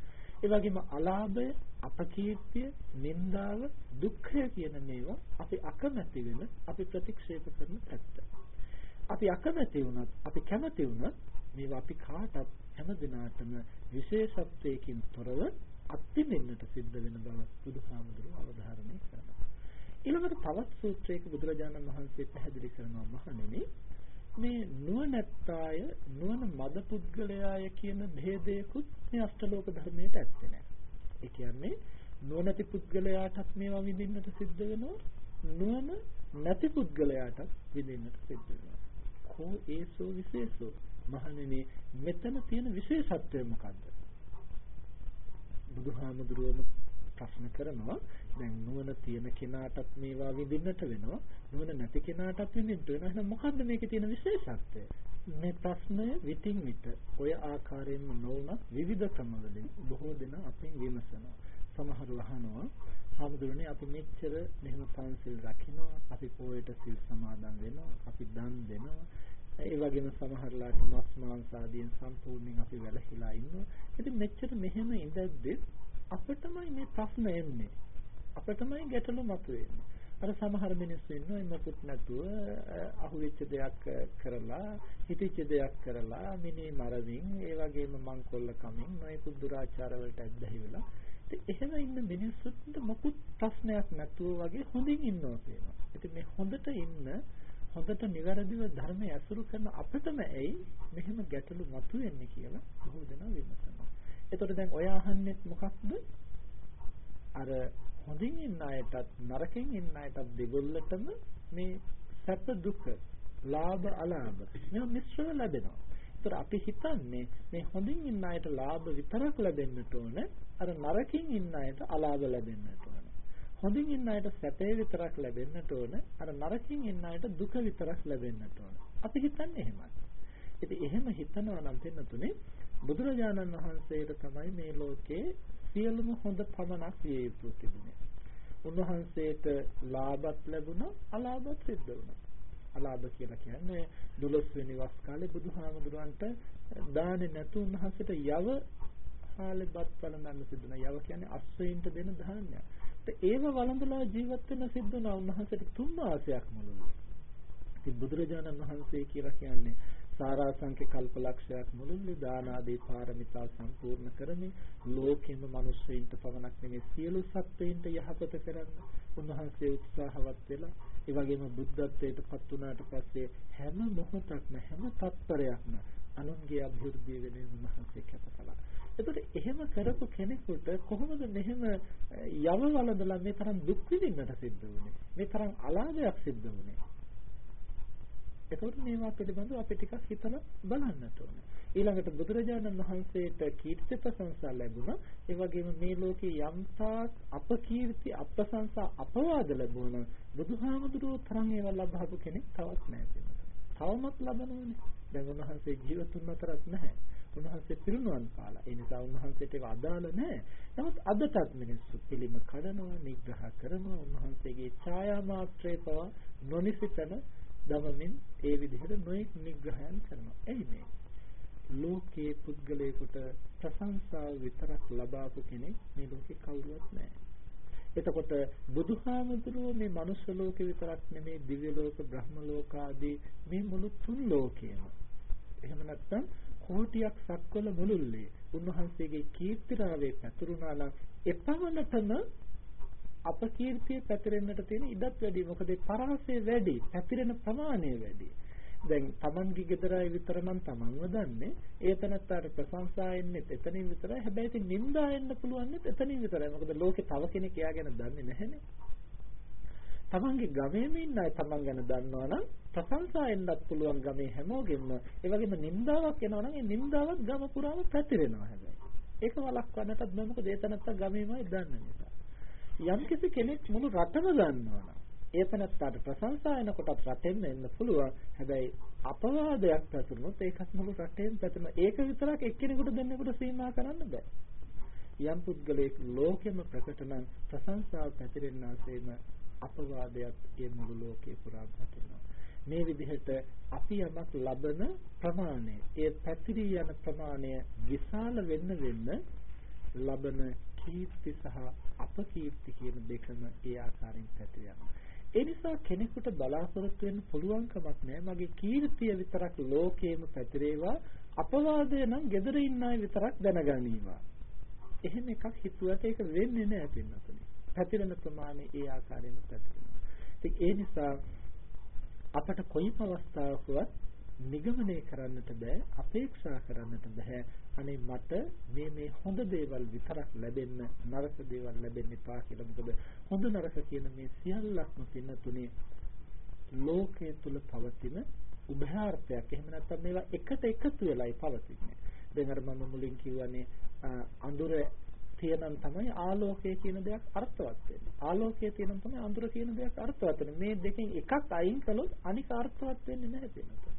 ඒ වගේම අලාභය, අපකීර්තිය, නිന്ദාව, දුක්ඛය කියන මේවා අපි අකමැති වෙන, අපි ප්‍රතික්ෂේප කරන පැත්ත. අපි අකමැති වුණත්, අපි කැමති වුණත් මේවා අපි කාටත් හැම දිනාටම විශේෂත්වයකින් තොරව අත්විඳින්නට සිද්ධ වෙන බව බුදුහාමුදුරුවෝ අවධාරණය කරනවා. ඊළඟට තවත් සූත්‍රයක බුදුරජාණන් වහන්සේ පැහැදිලි කරනවා මහණෙනි මේ නුවණැත්තාය නුවණ මද පුද්ගලයාය කියන ભેදයකුත් මේ අෂ්ටලෝක ධර්මයට ඇත්තේ නැහැ. ඒ කියන්නේ නුවණැති පුද්ගලයාටත් මේවා විඳින්නට සිද්ධ වෙනවා නුවණ නැති පුද්ගලයාටත් විඳින්නට සිද්ධ වෙනවා. කෝ ඒසෝ විශේෂෝ මහණෙනි මෙතන තියෙන විශේෂත්වය මොකද්ද? බුදුහාමුදුරුවම ප්‍රශ්න කරනවා. දැන් නුවණ තියෙන කෙනාටත් මේවා විඳින්නට වෙනවා. නුවණ නැති කෙනාටත් විඳින්නට වෙනවා. එහෙනම් මොකද්ද මේකේ තියෙන විශේෂත්වය? මේ ප්‍රශ්නය විтин විට ඔය ආකාරයෙන්ම නොවුනත් විවිධ ක්‍රමවලින් බොහෝ දෙනා අපෙන් විමසනවා. සමහරව අහනවා හාමුදුරනේ අපි මෙච්චර මෙහෙම පන්සිල් රකින්නවා. අපි පොයට සිල් සමාදන් වෙනවා. අපි දන් දෙනවා. ඒ වගේම සමහරලාට මස් මාංශ ආදීන් සම්පූර්ණයෙන් අපි වැළකීලා ඉන්නවා. ඉතින් මෙච්චර මෙහෙම ඉඳද්දි අපිටමයි මේ ප්‍රශ්න එන්නේ. අපිටමයි ගැටලු මතුවෙන්නේ. අර සමහර මිනිස්සු ඉන්නවා එන්නකුත් නැතුව අහුවෙච්ච දෙයක් කරලා හිතෙච්ච දෙයක් කරලා මිනි මරමින් ඒ වගේම මංකොල්ල කමින් නොයෙකුත් දුරාචාර වලට ඇබ්බැහි වෙලා එහෙම ඉන්න මිනිස්සුන්ට මොකුත් ප්‍රශ්නයක් නැතුව වගේ හොඳින් ඉන්නවා කියනවා. ඉතින් මේ හොඳට ඉන්න හොඳට නිවැරදිව ධර්මය ඇසුරු කරන අපිටම ඇයි මෙහෙම ගැටලු මතුවෙන්නේ කියලා බොහෝ දෙනා විමසනවා. එතකොට දැන් ඔය අහන්නේ මොකක්ද? අර හොඳින් ඉන්න අයටත් නරකෙන් ඉන්න අයටත් දෙගොල්ලටම මේ සැප දුක, ලාභ අලාභ මේවා මිශ්‍රව ලැබෙනවා. ඒතර අපි හිතන්නේ මේ හොඳින් ඉන්න අයට ලාභ විතරක් ලැබෙන්නට ඕන අර නරකින් ඉන්න අයට අලාභ ලැබෙන්නට ඕන. හොඳින් ඉන්න අයට සැපේ විතරක් ලැබෙන්නට ඕන අර නරකින් ඉන්න අයට දුක විතරක් ලැබෙන්නට ඕන අපි හිතන්නේ එහෙමයි ඉතින් එහෙම හිතනවා නම් දෙන්නතුනේ බුදුරජාණන් වහන්සේට තමයි මේ ලෝකේ සියලුම හොඳ පමණක් විය යුතු තිබුණේ. උන්වහන්සේට ලාභත් ලැබුණා අලාභත් සිද්ධ වුණා. අලාභ කියලා කියන්නේ 12 වෙනි වස් කාලේ බුදුහාමුදුරන්ට දාන්නේ නැතු උන්වහන්සේට යව හාලේ බත් වළඳන්න සිදුනා යව කියන්නේ අස්වැයින්ට දෙන ධාන්‍යයක්. ඒව වළඳලා ජීවත් වෙන්න සිද්ධ වුණා. උන්වහන්සේට තුන් මාසයක් මුළුල්ලේ. ඉතින් බුදුරජාණන් වහන්සේ කියලා කියන්නේ සාරාංශක කල්පලක්ෂයක් මුළුල්ලේ දාන ආදී පාරමිතා සම්පූර්ණ කරමින් ලෝකෙම මිනිස්සුන්ට පවණක් නෙමෙයි සියලු සත්ත්වයින්ට යහපත කරන්න උන්වහන්සේ උත්සාහවත් වෙලා ඒ වගේම බුද්ධත්වයට පත් වුණාට පස්සේ හැම මොහොතක්ම හැම තත්පරයක්ම අනුන්ගේ අභිවෘද්ධිය වෙනුවෙන් උන්වහන්සේ කැප කළා. එතකොට එහෙම කරපු කෙනෙකුට කොහොමද මෙහෙම යව වලදලා මේ තරම් දුක් විඳින්නට සිද්ධ වුනේ? මේ තරම් අලාභයක් සිද්ධ වුනේ? එතකොට මේවා පිළිබඳව අපි ටිකක් හිතලා බලන්නට ඕනේ. ඊළඟට බුදුරජාණන් වහන්සේට කීර්ති ප්‍රශංසා ලැබුණා. ඒ වගේම මේ ලෝකේ යම්තාක් අපකීර්ති අප්‍රශංසා අපවාද ලැබුණා. බුදුහාමුදුරුවෝ තරම් ඒවා ලබහපු කෙනෙක් තවත් නැහැ. තවමත් ලබනවනේ. දැන් උන්වහන්සේ ජීවතුන් අතරත් නැහැ. උන්වහන්සේ පිරිනුවන් පාලා. ඒ නිසා උන්වහන්සේට ඒක අදාළ නැහැ. නමුත් අදටත් මිනිස්සු පිළිම කඩනවා, නිග්‍රහ කරනවා. උන්වහන්සේගේ ඡායා මාත්‍රේ පවා නොනිසිතන දමමින් ඒ විදිහට නොයෙක් නිග්‍රහයන් කරනවා. එයි මේ ලෝකේ පුද්ගලයෙකුට ප්‍රශංසාව විතරක් ලබාපු කෙනෙක් මේ ලෝකේ කවුරුවත් නැහැ. එතකොට බුදුහාමුදුරුවෝ මේ මනුස්ස ලෝකේ විතරක් නෙමේ දිව්‍ය ලෝක බ්‍රහ්ම ලෝක ආදී මේ මුළු තුන් ලෝකේම එහෙම නැත්නම් කෝටියක් සක්වල මුළුල්ලේ උන්වහන්සේගේ කීර්තිරාවේ පැතුරුණා නම් එපමණටම අපකීර්තිය පැතිරෙන්නට තියෙන ඉඩත් වැඩි. මොකද පරාසය වැඩි. පැතිරෙන ප්‍රමාණය වැඩි. දැන් Tamanගේ ගෙදරයි විතර නම් Tamanව දන්නේ ඒ තනත්තාට ප්‍රශංසා එන්නේ එතනින් විතරයි. හැබැයි ඉතින් නින්දා එන්න පුළුවන් එතනින් විතරයි. මොකද ලෝකේ තව කෙනෙක් එයා ගැන දන්නේ නැහැනේ. තමන්ගේ ගමේම ඉන්න අය තමන් ගැන දන්නවනම් ප්‍රශංසා එන්නත් පුළුවන් ගමේ හැමෝගෙම. ඒ වගේම නින්දාවක් එනවා නම් ඒ නින්දාවත් ගම පුරාම පැතිරෙනවා හැබැයි. ඒක වළක්වන්නටත් බෑ. මොකද ඒ තනත්තා ගමේමයි දන්න නිසා. යම් කිසි කෙනෙක් මුළු රටම දන්නවනම් ඒ තනත්තාට ප්‍රශංසා එනකොටත් රටෙන්න එන්න පුළුවන්. හැබැයි අපවාදයක් පැතුනොත් ඒකත් මුළු රටේම පැතුන. ඒක විතරක් එක්කෙනෙකුට දෙන්නෙකුට සීමා කරන්න බෑ. යම් පුද්ගලයෙක් ලෝකෙම ප්‍රකට නම් ප්‍රශංසාව පැතිරෙන්නාseම අපවාදයක් ඒ මුළු ලෝකේ පුරා පැතිරෙනවා. මේ විදිහට අපි යමක් ලබන ප්‍රමාණය, ඒ පැතිරී යන ප්‍රමාණය විශාල වෙන්න වෙන්න ලබන කීර්ති සහ අපකීර්ති කියන දෙකම ඒ ආකාරයෙන් පැතිර යනවා. ඒ නිසා කෙනෙකුට බලාපොරොත්තු වෙන්න පුළුවන් කමක් නැහැ. මගේ කීර්තිය විතරක් ලෝකේම පැතිරේවා අපවාදය නම් gedara ඉන්න අය විතරක් දැනගනීවා. එහෙම එකක් හිතුවට ඒක වෙන්නේ නැහැ පින්නතුනි. පැතිරෙන ප්‍රමාණය ඒ ආකාරයෙන්ම පැතිරෙනවා. ඉතින් ඒ නිසා අපට කොයිම අවස්ථාවකවත් නිගමනය කරන්නට බෑ අපේක්ෂා කරන්නට බෑ අනේ මට මේ මේ හොඳ දේවල් විතරක් ලැබෙන්න නරක දේවල් ලැබෙන්න එපා කියලා මොකද හොඳ නරක කියන මේ සියල්ලක්ම පින්නතුනේ ලෝකයේ තුල පවතින උභයාර්ථයක් එහෙම නැත්නම් මේවා එකට එකතු වෙලායි පවතින්නේ දැන් අර මම මුලින් කිව්වනේ අඳුර තියෙනම් තමයි ආලෝකය කියන දෙයක් අර්ථවත් වෙන්නේ. ආලෝකය තියෙනම් තමයි අඳුර කියන දෙයක් අර්ථවත් වෙන්නේ. මේ දෙකෙන් එකක් අයින් කළොත් අනික අර්ථවත් වෙන්නේ නැහැ දෙන්නට.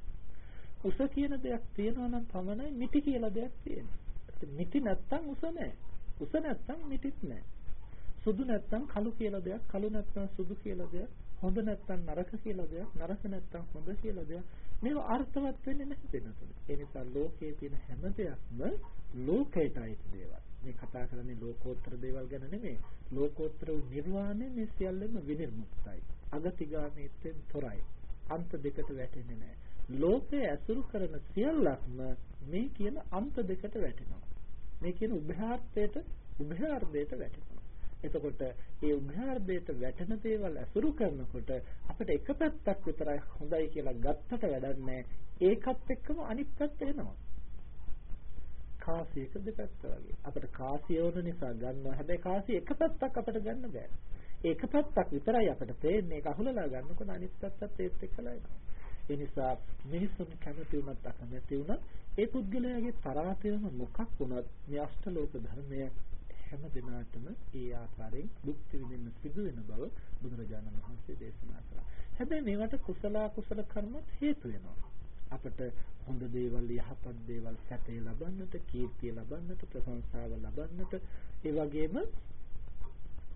උස කියන දෙයක් තියෙනවා නම් පමණයි මිටි කියලා දෙයක් තියෙන්නේ. මිටි නැත්තම් උස නැහැ. උස නැත්තම් මිටිත් නැහැ. සුදු නැත්තම් කළු කියලා දෙයක්, කළු නැත්තම් සුදු කියලා දෙයක්, හොඳ නැත්තම් නරක කියලා දෙයක්, නරක නැත්තම් හොඳ කියලා දෙයක්. මේව අර්ථවත් වෙන්නේ නැහැ දෙන්නට. ඒ නිසා ලෝකයේ තියෙන හැම දෙයක්ම ලෝකයට අයිති දේවල්. මේ කතා කරන්නේ ලෝකෝත්තර දේවල් ගැන නෙමෙයි. ලෝකෝත්තර වූ නිර්වාණය මේ සියල්ලම විනිර්මුක්තයි. අගතිගාමීත්වෙන් තොරයි. අන්ත දෙකට වැටෙන්නේ නැහැ. ලෝකය ඇසුරු කරන සියල්ලක්ම මේ කියන අන්ත දෙකට වැටෙනවා. මේ කියන උභයාර්ථයට උභයාර්ථයට වැටෙනවා. එතකොට ඒ උභයාර්ථයට වැටෙන දේවල් ඇසුරු කරනකොට අපිට එක පැත්තක් විතරයි හොඳයි කියලා ගත්තට වැඩක් නැහැ. ඒකත් එක්කම අනිත් පැත්ත එනවා. කාසියක දෙපැත්ත වගේ. අපිට කාසිය ඕන නිසා ගන්නවා. හැබැයි කාසිය එක පැත්තක් අපිට ගන්න බෑ. ඒක පැත්තක් විතරයි අපිට තේන්නේ. ඒක අහුලලා ගන්නකොට අනිත් පැත්තත් ඒත් එක්කලා එනවා. ඒ නිසා මිනිස්සුන් කැමති වුණත් අකමැති වුණත් ඒ පුද්ගලයාගේ තරාතයම මොකක් වුණත් මේ අෂ්ටලෝක ධර්මය හැම දිනාටම ඒ ආකාරයෙන් භුක්ති විඳින්න සිදු වෙන බව බුදුරජාණන් වහන්සේ දේශනා කළා. හැබැයි මේවට කුසල කුසල කර්මත් හේතු වෙනවා. අපට හොඳ දේවල් යහපත් දේවල් සැපේ ලබන්නට කීර්තිය ලබන්නට ප්‍රශංසාව ලබන්නට ඒ වගේම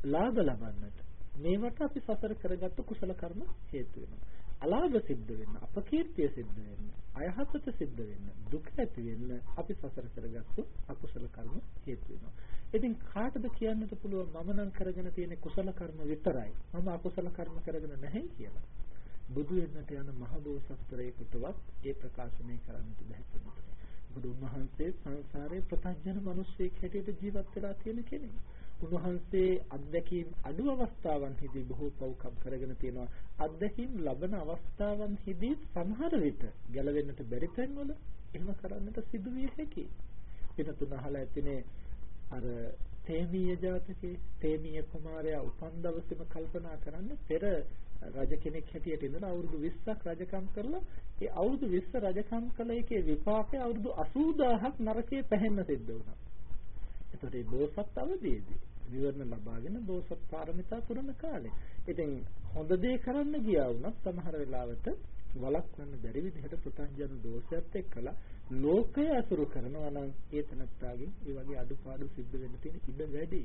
ලාභ ලබන්නට මේවට අපි සසර කරගත්තු කුසල කර්ම හේතු වෙනවා අලාභ සිද්ධ වෙන්න අපකීර්තිය සිද්ධ වෙන්න අයහපත සිද්ධ වෙන්න දුක ඇති වෙන්න අපි සසර කරගත්තු අකුසල කර්ම හේතු වෙනවා ඉතින් කාටද කියන්නට පුළුවන් මම නම් කරගෙන තියෙන කුසල කර්ම විතරයි මම අකුසල කර්ම කරගෙන නැහැ කියලා බුදු වෙන්නට යන මහ බෝසත්වරයෙකුටවත් ඒ ප්‍රකාශනය කරන්නට බැහැ කෙනෙකුට. බුදුන් වහන්සේ සංසාරේ ප්‍රත්‍යඥ මිනිස්සෙක් හැටියට ජීවත් වෙලා තියෙන කෙනෙක්. උන්වහන්සේ අත්දැකීම් අඩු අවස්ථාවන්හිදී බොහෝ පව්කම් කරගෙන තියෙනවා. අත්දැකීම් ලබන අවස්ථාවන්හිදී සමහර විට ගැලවෙන්නට බැරි තැන්වල එහෙම කරන්නට සිදු විය හැකියි. වෙන තුන අහලා ඇතිනේ අර තේමීය ජාතකයේ තේමීය කුමාරයා උපන් දවසේම කල්පනා කරන්නේ පෙර රජ කෙනෙක් හැටියට ඉඳලා අවුරුදු 20ක් රජකම් කරලා ඒ අවුරුදු 20 රජකම් කළ එකේ විපාකය අවුරුදු 80000ක් නරකයේ පැහැෙන්න සිද්ධ වුණා. එතකොට මේ බෝසත් අවදීදී විවරණ ලබාගෙන බෝසත් පාරමිතා පුරන කාලේ. ඉතින් හොඳ දේ කරන්න ගියා වුණත් සමහර වෙලාවට වළක්වන්න බැරි විදිහට පුතංජන දෝෂයත් එක්කලා ලෝකය අසුරු කරනවා නම් ඒ තනත්තාගෙන් ඒ වගේ අඩුපාඩු සිද්ධ වෙන්න තියෙන ඉඩ වැඩි.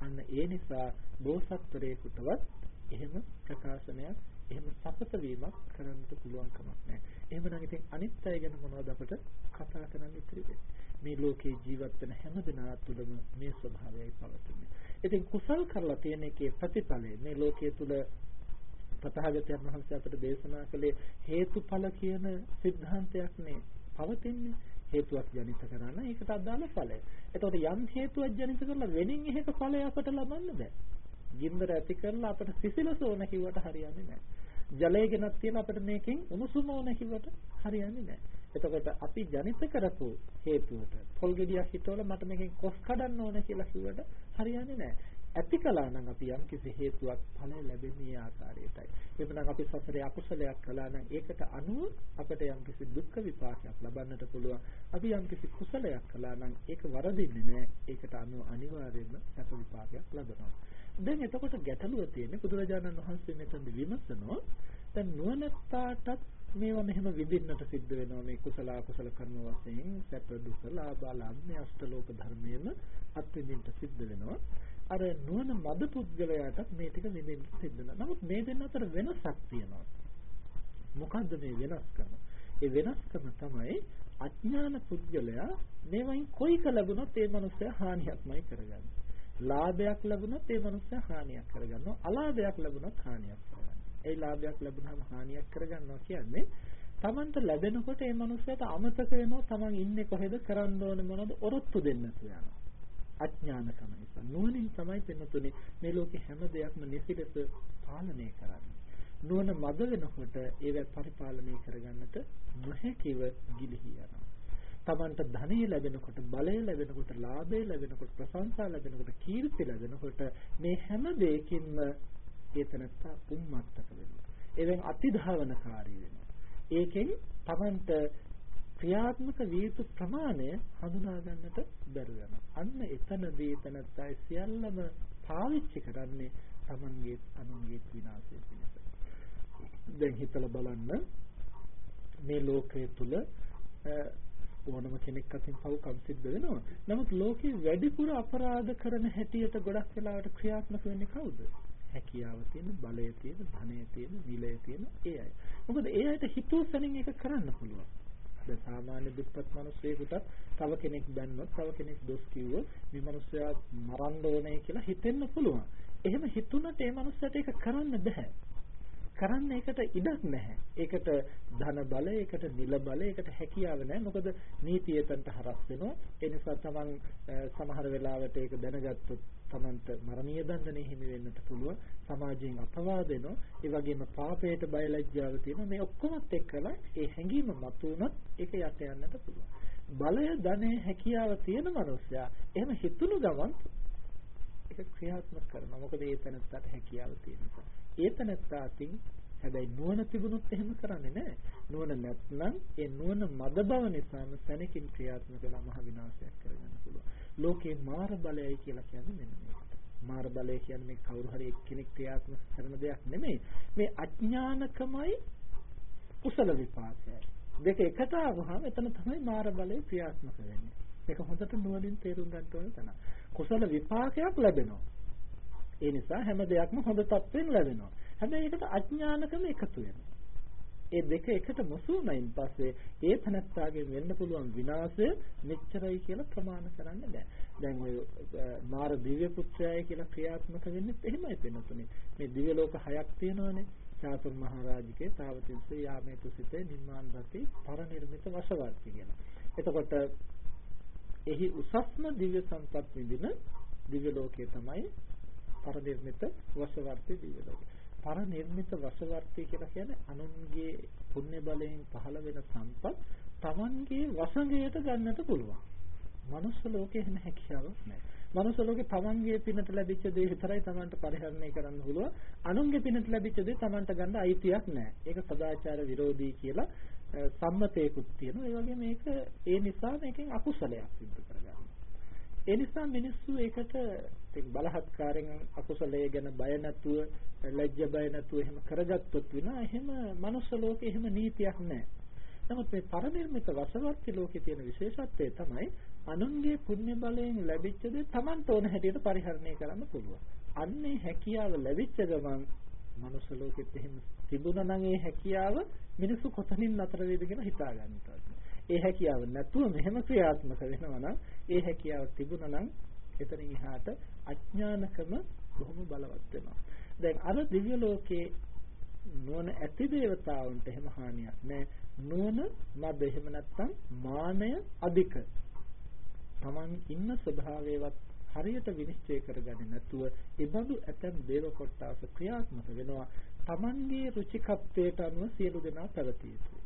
අන්න ඒ නිසා බෝසත්වරයෙකුටවත් එහෙම ප්‍රකාශනයක් එහෙම සපත වීමක් කරන්නට පුළුවන් කමක් නැහැ. එහෙමනම් ඉතින් අනිත් අය ගැන මොනවද අපිට කතා කරන්න ඉතිරි වෙන්නේ? මේ ලෝකේ ජීවත් වෙන හැම දෙනා තුළම මේ ස්වභාවයයි පවතින්නේ. ඉතින් කුසල් කරලා තියෙන එකේ ප්‍රතිඵලය මේ ලෝකයේ තුල තථාගතයන් වහන්සේ අපට දේශනා කළේ හේතුඵල කියන સિદ્ધාන්තයක් නේ පවතින්නේ. හේතුවක් ජනිත කරන ඒකට අදාළ ඵලය. එතකොට යම් හේතුවක් ජනිත කරලා වෙනින් එකක ඵලය අපට ලබන්න බෑ. ජීන්දර ඇති කරලා අපට සිසිලස ඕන කිව්වට හරියන්නේ නැහැ. ජලය ගෙනත් තියන අපිට මේකෙන් උණුසුම ඕන කිව්වට හරියන්නේ නැහැ. එතකොට අපි ජනිත කරපු හේතුවට පොල් ගෙඩියක් හිටවල මට මේකෙන් කොස් කඩන්න ඕන කියලා කිව්වට හරියන්නේ නැහැ. ඇති කළා නම් අපි යම් කිසි හේතුවක් ඵලය ලැබෙන්නේ ආකාරයටයි. එතනම් අපි සසරේ අකුසලයක් කළා නම් ඒකට අනුව අපිට යම් කිසි දුක් විපාකයක් ලබන්නට පුළුවන්. අපි යම් කිසි කුසලයක් කළා නම් ඒක වරදින්නේ නැහැ. ඒකට අනුව අනිවාර්යයෙන්ම සැප විපාකයක් ලබනවා. දැන් එතකොට ගැටලුව තියෙන්නේ බුදුරජාණන් වහන්සේ මෙතන විමසනවා දැන් නුවණැත්තාටත් මේවා මෙහෙම විඳින්නට සිද්ධ වෙනවා මේ කුසල අකුසල කර්ම වශයෙන් සැප දුක ලාභ ලාභ අෂ්ටලෝක ධර්මයේම අත්විඳින්න සිද්ධ වෙනවා. අර නුවණ මද පුද්ගලයාටත් මේ ටික විඳින්න සිද්ධ වෙනවා. නමුත් මේ දෙන්න අතර වෙනසක් තියෙනවා. මොකද්ද මේ වෙනස්කම? ඒ වෙනස්කම තමයි අඥාන පුද්ගලයා මේවයින් කොයික ලැබුණොත් ඒ මනුස්සයා හානියක්මයි කරගන්නේ. ලාභයක් ලැබුණොත් ඒ මනුස්සයා හානියක් කරගන්නවා. අලාභයක් ලැබුණොත් හානියක් කරගන්නවා. ඒ ලාභයක් ලැබුණාම හානියක් කරගන්නවා කියන්නේ Tamanට ලැබෙනකොට ඒ මනුස්සයාට අමතක වෙනවා Taman ඉන්නේ කොහෙද කරන්න ඕනේ මොනවද ඔරොත්තු දෙන්න යනවා. අඥානකම නිසා නුවණින් තමයි පෙනුතුනේ මේ ලෝකේ හැම දෙයක්ම නිසිලස පාලනය කරන්නේ. නුවණ මද වෙනකොට ඒව පරිපාලනය කරගන්නට නොහැකිව ගිලිහි යනවා. තමන්ට ධනෙ ලැබෙනකොට බලය ලැබෙනකොට ලාභය ලැබෙනකොට ප්‍රශංසා ලැබෙනකොට කීර්ති ලැබෙනකොට මේ හැම දෙයකින්ම ඒතනත්ත උම්මත්තක වෙනවා. එවෙන් අතිධාවනකාරී වෙනවා. ඒකෙන් තමන්ට ක්‍රියාත්මක විය යුතු ප්‍රමාණය හඳුනා ගන්නට බැරි වෙනවා. අන්න එතනදී තනත්තයි සියල්ලම පාවිච්චි කරන්නේ Tamanගේ අනුන්ගේ විනාශය පිණිස. දැන් හිතලා බලන්න මේ ලෝකයේ තුල ඕනම කෙනෙක් අතින් පව්කම් සිද්ධ වෙනවා. නමුත් ලෝකේ වැඩිපුර අපරාධ කරන හැටියට ගොඩක් වෙලාවට ක්‍රියාත්මක වෙන්නේ කවුද? හැකියාව තියෙන, බලය තියෙන, ධනය තියෙන, නිලය තියෙන ඒ අය. මොකද ඒ අයට හිතුව සැනින් ඒක කරන්න පුළුවන්. දැන් සාමාන්‍ය දුප්පත් මිනිස්සෙකුට තව කෙනෙක් දැන්නොත්, තව කෙනෙක් දොස් කිව්වොත් මේ මිනිස්සයා මරන්න ඕනේ කියලා හිතෙන්න පුළුවන්. එහෙම හිතුණට ඒ මිනිස්සට ඒක කරන්න බෑ. කරන්න ඒකට ඉඩක් නැහැ. ඒකට ධන බලය, ඒකට නිල බලය, ඒකට හැකියාව නැහැ. මොකද නීතියටන්ට හරස් වෙනවා. ඒ නිසා තමන් සමහර වෙලාවට ඒක දැනගත්තොත් තමන්ට මරණීය දඬුවම් හිමි වෙන්නට පුළුවන්. සමාජයෙන් අපවාද වෙනවා. ඒ වගේම පාපයට බයලජ්ජාව තියෙනවා. මේ ඔක්කොමත් එක්කලා ඒ හැඟීම මතුවුනොත් ඒක යට යන්නට පුළුවන්. බලය, ධනය, හැකියාව තියෙන මනුස්සයා එහෙම හිතුණු ගමන් ඒක ක්‍රියාත්මක කරනවා. මොකද ඒ තැනට හැකියාව තියෙන නිසා. ඒතනත්තා අතින් හැබැයි නුවණ තිබුණොත් එහෙම කරන්නේ නැහැ. නුවණ නැත්නම් ඒ නුවණ මද බව නිසාම සැනකින් ක්‍රියාත්මක වෙලා මහ විනාශයක් කරගන්න පුළුවන්. ලෝකේ මාර බලයයි කියලා කියන්නේ මෙන්න මේකට. මාර බලය කියන්නේ මේ කවුරු හරි එක්කෙනෙක් ක්‍රියාත්මක කරන දෙයක් නෙමෙයි. මේ අඥානකමයි කුසල විපාකයයි. දෙක එකට ආවහම එතන තමයි මාර බලය ක්‍රියාත්මක වෙන්නේ. මේක හොඳට නුවණින් තේරුම් ගන්න ඕන තැන. කුසල විපාකයක් ලැබෙනවා. ඒ නිසා හැම දෙයක්ම හොඳ තත්වෙන් ලැබෙනවා. හැබැයි ඒකට අඥානකම එකතු වෙනවා. ඒ දෙක එකට මොසුනයින් පස්සේ ඒ තනත්තාගෙන් වෙන්න පුළුවන් විනාශය මෙච්චරයි කියලා ප්‍රමාණ කරන්න බෑ. දැන් ඔය මාර දිව්‍ය පුත්‍රයයි කියලා ක්‍රියාත්මක වෙන්නේ එහෙමයි වෙනතුනේ. මේ දිව්‍ය ලෝක හයක් තියෙනවානේ. චාතුර් මහරජිකේ තාවතිස්ස යාමේ තුසිතේ නිර්මාණ රති පරිනිර්මිත වශවර්ති කියලා. එතකොට එහි උසස්ම දිව්‍ය සම්පත් විඳින දිව්‍ය ලෝකයේ තමයි පරිනිර්මිත වසවර්ති දිව්‍ය ලෝකය. පරිනිර්මිත වසවර්ති කියලා කියන්නේ අනුන්ගේ පුණ්‍ය බලයෙන් පහළ වෙන සම්පත් Tamanගේ වසඟයට ගන්නට පුළුවන්. මනුස්ස ලෝකේ එහෙම හැකියාවක් නැහැ. මනුස්ස ලෝකේ Tamanගේ පිනට ලැබිච්ච දේ විතරයි Tamanට පරිහරණය කරන්න පුළුවන්. අනුන්ගේ පිනට ලැබිච්ච දේ Tamanට ගන්න අයිතියක් නැහැ. ඒක සදාචාර විරෝධී කියලා සම්මතයකුත් තියෙනවා. ඒ වගේ මේක ඒ නිසා මේකෙන් අකුසලයක් සිද්ධ කරගන්නවා. ඒ නිසා මිනිස්සු ඒකට බලහත්කාරයෙන් අකුසලයේ ගැන බය නැතුව ලැජ්ජ බය නැතුව එහෙම කරගත්තොත් විනා එහෙම මනුස්ස ලෝකේ එහෙම නීතියක් නැහැ. නමුත් මේ පරිනිර්මිත වසවර්ති ලෝකේ තියෙන විශේෂත්වය තමයි අනුන්ගේ පුණ්‍ය බලයෙන් ලැබිච්ච දේ Tamanට ඕන හැටියට පරිහරණය කරන්න පුළුවන්. අන්නේ හැකියාව ලැබිච්ච ගමන් මනුස්ස ලෝකෙත් එහෙම තිබුණා නම් ඒ හැකියාව මිනිස්සු කොතනින් නතර වේද කියලා හිතා ගන්නවා. ඒ හැකියාව නැතුව මෙහෙම ක්‍රියාත්මක වෙනවා නම් ඒ හැකියාව තිබුණා නම් එතනින් එහාට අඥානකම බොහොම බලවත් වෙනවා. දැන් අර දිව්‍ය ලෝකේ නුවණ ඇති දේවතාවුන්ට එහෙම හානියක් නෑ. නුවණ මද එහෙම නැත්නම් මානය අධික. Taman ඉන්න ස්වභාවයවත් හරියට විනිශ්චය කරගන්නේ නැතුව ඒබඳු ඇතම් දේව කොටස ක්‍රියාත්මක වෙනවා. Tamanගේ රුචිකත්වයට අනුව සියලු දෙනා පැවතිය යුතුයි.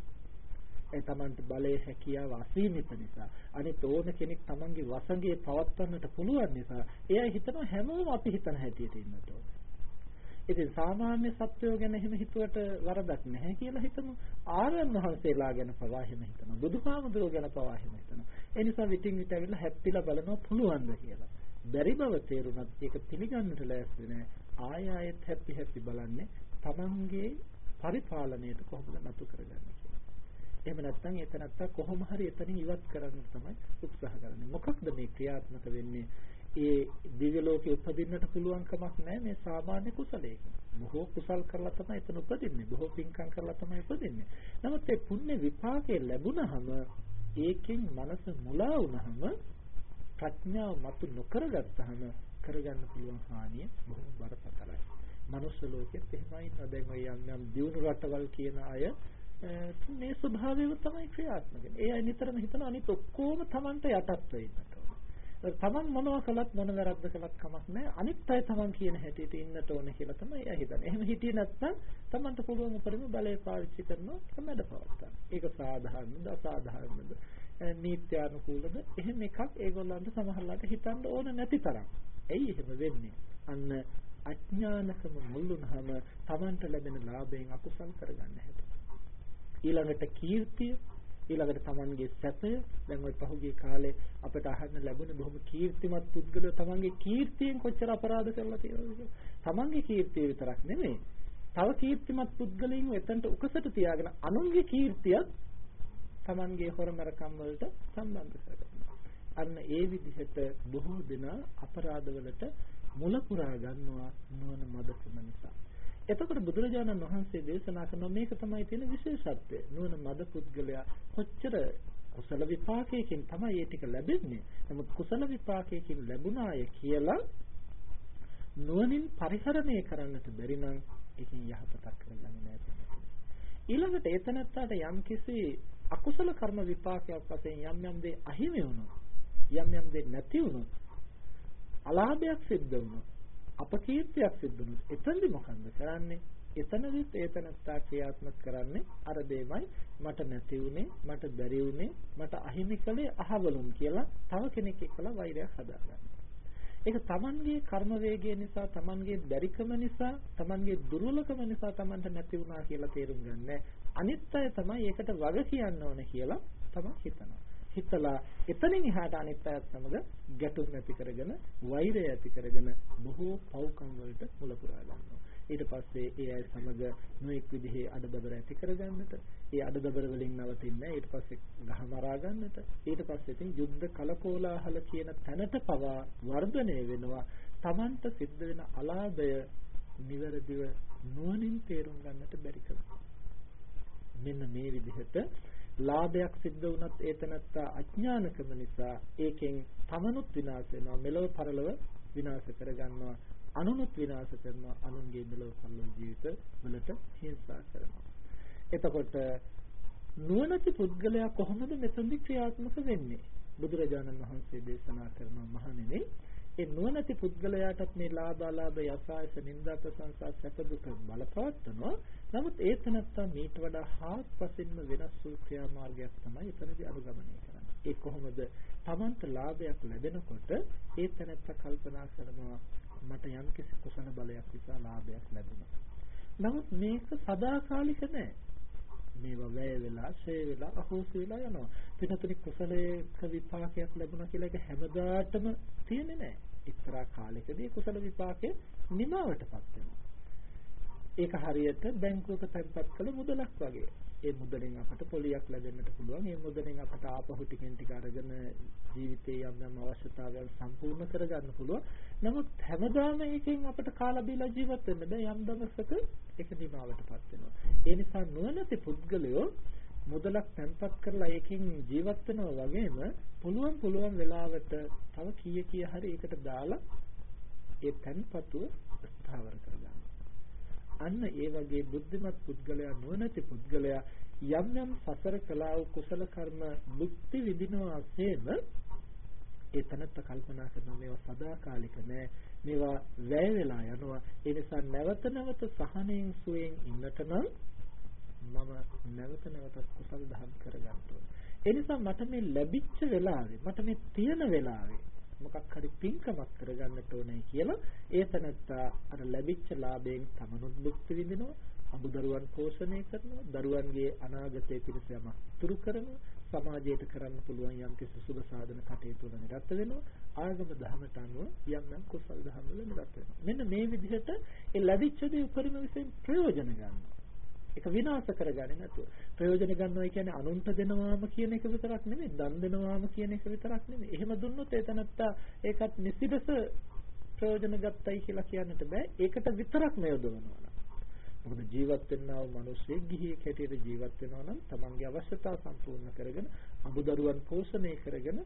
ඒ Tamanට බලය හැකියාව අසීමිත නිසා අනිත් ඕන කෙනෙක් Tamanගේ වසඟේ පවත්වන්නට පුළුවන් නිසා එයා හිතනවා හැමෝම අපි හිතන හැටියට ඉන්නට ඕනේ. ඉතින් සාමාන්‍ය සත්වයෝ ගැන එහෙම හිතුවට වරදක් නැහැ කියලා හිතමු. ආර්යයන් වහන්සේලා ගැන පවා එහෙම හිතනවා. බුදුහාමුදුරුවෝ ගැන පවා එහෙම හිතනවා. ඒ නිසා විтин විට ඇවිල්ලා හැප්පිලා බලනවා පුළුවන්ද කියලා. බැරි බව තේරුණත් ඒක පිළිගන්නට ලෑස්ති නැහැ. ආය ආයෙත් හැප්පි හැප්පි බලන්නේ තමන්ගේ පරිපාලනයට කොහොමද නතු කරගන්නේ එහෙම නැත්නම් එතනත්ත කොහොම හරි එතනින් ඉවත් කරන්න තමයි උත්සාහ කරන්නේ. මොකක්ද මේ ක්‍රියාත්මක වෙන්නේ? ඒ දිව්‍ය ලෝකේ උපදින්නට පුළුවන් කමක් නැහැ මේ සාමාන්‍ය කුසලයක. බොහෝ කුසල් කරලා තමයි එතන උපදින්නේ. බොහෝ පින්කම් කරලා තමයි උපදින්නේ. නමුත් ඒ පුණ්‍ය විපාකේ ලැබුණහම ඒකෙන් මනස මුලා වුණහම ප්‍රඥාව මතු නොකරගත්තාම කරගන්න පුළුවන් හානිය බොහොම බරපතලයි. මනුස්ස ලෝකෙත් එහෙමයි නේද? දැන් ඔය යම් යම් දියුණු රටවල් කියන අය මේ ස්වභාවයම තමයි ක්‍රියාත්මක වෙන්නේ. ඒ අය නිතරම හිතන අනිත් ඔක්කොම Tamanට යටත් වෙන්නට ඕන. තමන් මොනවා කළත් මොන වැරද්ද කළත් කමක් නැහැ. අනිත් අය තමන් කියන හැටියට ඉන්නට ඕන කියලා තමයි එයා හිතන්නේ. එහෙම හිටියේ නැත්නම් තමන්ට පුළුවන් උපරිම බලය පාවිච්චි කරනවා කමඩ පවත්තා. ඒක සාධාරණද අසාධාරණද? නීත්‍යානුකූලද? එහෙම එකක් ඒගොල්ලන්ට සමහරවිට හිතන්න ඕන නැති තරම්. ඇයි එහෙම වෙන්නේ? අන්න අඥානකම මුල් වුනහම තමන්ට ලැබෙන ලාභයෙන් අකුසල් කරගන්න හැදුවා. ඊළඟට කීර්තිය ඊළඟට Tamanගේ සැපය දැන් ওই පහුගිය කාලේ අපිට අහන්න ලැබුණ බොහොම කීර්තිමත් පුද්ගලයෝ Tamanගේ කීර්තියෙන් කොච්චර අපරාධ කරලා තියෙනවද Tamanගේ කීර්තිය විතරක් නෙමෙයි තව කීර්තිමත් පුද්ගලයින් එතනට උකසට තියාගෙන අනුන්ගේ කීර්තියත් Tamanගේ හොරමරකම් වලට සම්බන්ධ කරගන්නවා. අන්න ඒ විදිහට බොහෝ දෙනා අපරාධවලට මුල පුරා ගන්නවා නුවණ මදකම නිසා. එතකොට බුදුරජාණන් වහන්සේ දේශනා කරන මේක තමයි තියෙන විශේෂත්වය. නුවණ මද පුද්ගලයා කොච්චර කුසල විපාකයකින් තමයි ඒ ටික ලැබෙන්නේ. නමුත් කුසල විපාකයකින් ලැබුණාය කියලා නුවණින් පරිහරණය කරන්නට බැරි නම් ඒකෙන් යහපතක් කරගන්නේ නැහැ. ඊළඟට එතනත්තට යම් කිසි අකුසල කර්ම විපාකයක් වශයෙන් යම් යම් දේ අහිමි වුණොත් යම් යම් දේ නැති වුණොත් අලාභයක් සිද්ධ වුණොත් අපකීර්තියක් සිද්ධ වුණොත් එතනදි මොකන්ද කරන්නේ එතනදිත් ඒතනත්තා ක්‍රියාත්මක කරන්නේ අර දෙමයි මට නැති වුනේ මට බැරි වුනේ මට අහිමි කළේ අහවලුන් කියලා තව කෙනෙක් එක්කලා වෛරයක් හදාගන්නවා ඒක තමන්ගේ කර්ම වේගය නිසා තමන්ගේ බැරිකම නිසා තමන්ගේ දුර්වලකම නිසා තමන්ට නැති වුණා කියලා තේරුම් ගන්න. අනිත් අය තමයි ඒකට වග කියන්න ඕන කියලා තමයි හිතනවා. හිතලා එතනින් එහාට අනිත් අයත් සමග ගැටුම් ඇති කරගෙන වෛරය ඇති කරගෙන බොහෝ පව්කම් වලට මුල පුරා ගන්නවා. ඊට පස්සේ ඒ අය සමග නොඑක් විදිහේ අඩදබර ඇති කරගන්නට ඒ අඩදබර වලින් නවතින්නේ ඊට පස්සේ ගහ මරා ගන්නට ඊට පස්සේ ඉතින් යුද්ධ කලකෝලාහල කියන තැනට පවා වර්ධනය වෙනවා Tamanට සිද්ධ වෙන අලාභය නිවැරදිව නුවණින් තේරුම් ගන්නට බැරි මෙන්න මේ විදිහට ලාභයක් සිද්ධ වුණත් ඒතනත්තා අඥානකම නිසා ඒකෙන් තමනුත් විනාශ වෙනවා. මෙලොව පරලොව විනාශ කරගන්නවා. අනුනුත් විනාශ කරනවා. අනුන්ගේ මෙලොව පරලොව ජීවිත වලට හිංසා කරනවා. එතකොට නුවණති පුද්ගලයා කොහොමද මෙතනදි ක්‍රියාත්මක වෙන්නේ? බුදුරජාණන් වහන්සේ දේශනා කරන මහණෙනි ඒ නුවණති පුද්ගලයාටත් මේ ලාභ අලාභ යසායස නිന്ദා ප්‍රශංසා සැප දුක බලපවත්වනවා නමුත් ඒ තනත්තා මීට වඩා හාත්පසින්ම වෙනස් වූ ක්‍රියාමාර්ගයක් තමයි එතනදී අනුගමනය කරන්නේ ඒ කොහොමද Tamanට ලාභයක් ලැබෙනකොට ඒ තනත්තා කල්පනා කරනවා මට යම් කිසි කුසල බලයක් නිසා ලාභයක් ලැබුණා. නමුත් මේක සදාකාලික නෑ. මේවා වැය වෙලා, ෂේ වෙලා, අහෝසි වෙලා යනවා. පිටතට කුසලයක විපාකයක් ලැබුණා කියලා ඒක හැමදාටම තියෙන්නේ නෑ. එක්තරා කාලයකදී කුසල විපාකේ නිමවටපත් වෙනවා. ඒක හරියට බැංකුවක තැන්පත් කළ මුදලක් වගේ. ඒ මුදලෙන් අපට පොලියක් ලැබෙන්නට පුළුවන්. ඒ මුදලෙන් අපට ආපහු ටිකෙන් ටික අරගෙන ජීවිතයේ යම් යම් අවශ්‍යතාවයන් සම්පූර්ණ කරගන්න පුළුවන්. නමුත් හැමදාම එකෙන් අපට කාලා බීලා ජීවත් වෙන්න බෑ. යම් දවසක ඒක නිමාවටපත් වෙනවා. ඒ නිසා නුවණැති පුද්ගලයෝ මුදලක් තැන්පත් කරලා ඒකෙන් ජීවත් වෙනවා වගේම පුළුවන් පුළුවන් වෙලාවට තව කීය කීය හරි ඒකට දාලා ඒ තැන්පතුව ස්ථාවර කරගන්න. අන්න ඒ වගේ බුද්ධිමත් පුද්ගලයා නුවණැති පුද්ගලයා යම් යම් සසර කළා වූ කුසල කර්ම මුක්ති විඳිනවා සේම ඒ තනත්ත කල්පනා කරනවා මේවා සදාකාලික නෑ. මේවා වැය වෙලා යනවා. ඒ නිසා නැවත නැවත සහනෙන් සුවයෙන් ඉන්නට නම් මම නැවත නැවතත් කුසල දහම් කරගන්න ඕනේ. ඒ නිසා මට මේ ලැබිච්ච වෙලාවේ මට මේ තියෙන වෙලාවේ මොකක් හරි පින්කමක් කරගන්නට ඕනේ කියලා ඒ තනත්තා අර ලැබිච්ච ලාභයෙන් තමනුත් භුක්ති විඳිනවා අමුදරුවන් පෝෂණය කරනවා දරුවන්ගේ අනාගතය පිණිස යමක් ඉතුරු කරනවා සමාජයට කරන්න පුළුවන් යම් කිසි සුබ සාධන කටයුතු වල නිරත වෙනවා. ආගම දහමට අනුව යම් යම් කුසල දහම් වල නිරත වෙනවා. මෙන්න මේ විදිහට ඒ ලැබිච්ච දේ උපරිම විසින් ප්‍රයෝජන ගන්නවා. ඒක විනාශ කරගන්නේ නැතුව. ප්‍රයෝජන ගන්නවා කියන්නේ අනුන්ට දෙනවාම කියන එක විතරක් නෙමෙයි දන් දෙනවාම කියන එක විතරක් නෙමෙයි. එහෙම දුන්නොත් ඒ තනත්තා ඒකත් නිසිදස ප්‍රයෝජන ගත්තයි කියලා කියන්නට බෑ. ඒකට විතරක් යොදවනවා මොකද ජීවත් වෙන්නා වූ මිනිස්සෙක් ගිහියෙක් හැටියට ජීවත් වෙනවා නම් තමන්ගේ අවශ්‍යතාව සම්පූර්ණ කරගෙන අමුදරුවන් පෝෂණය කරගෙන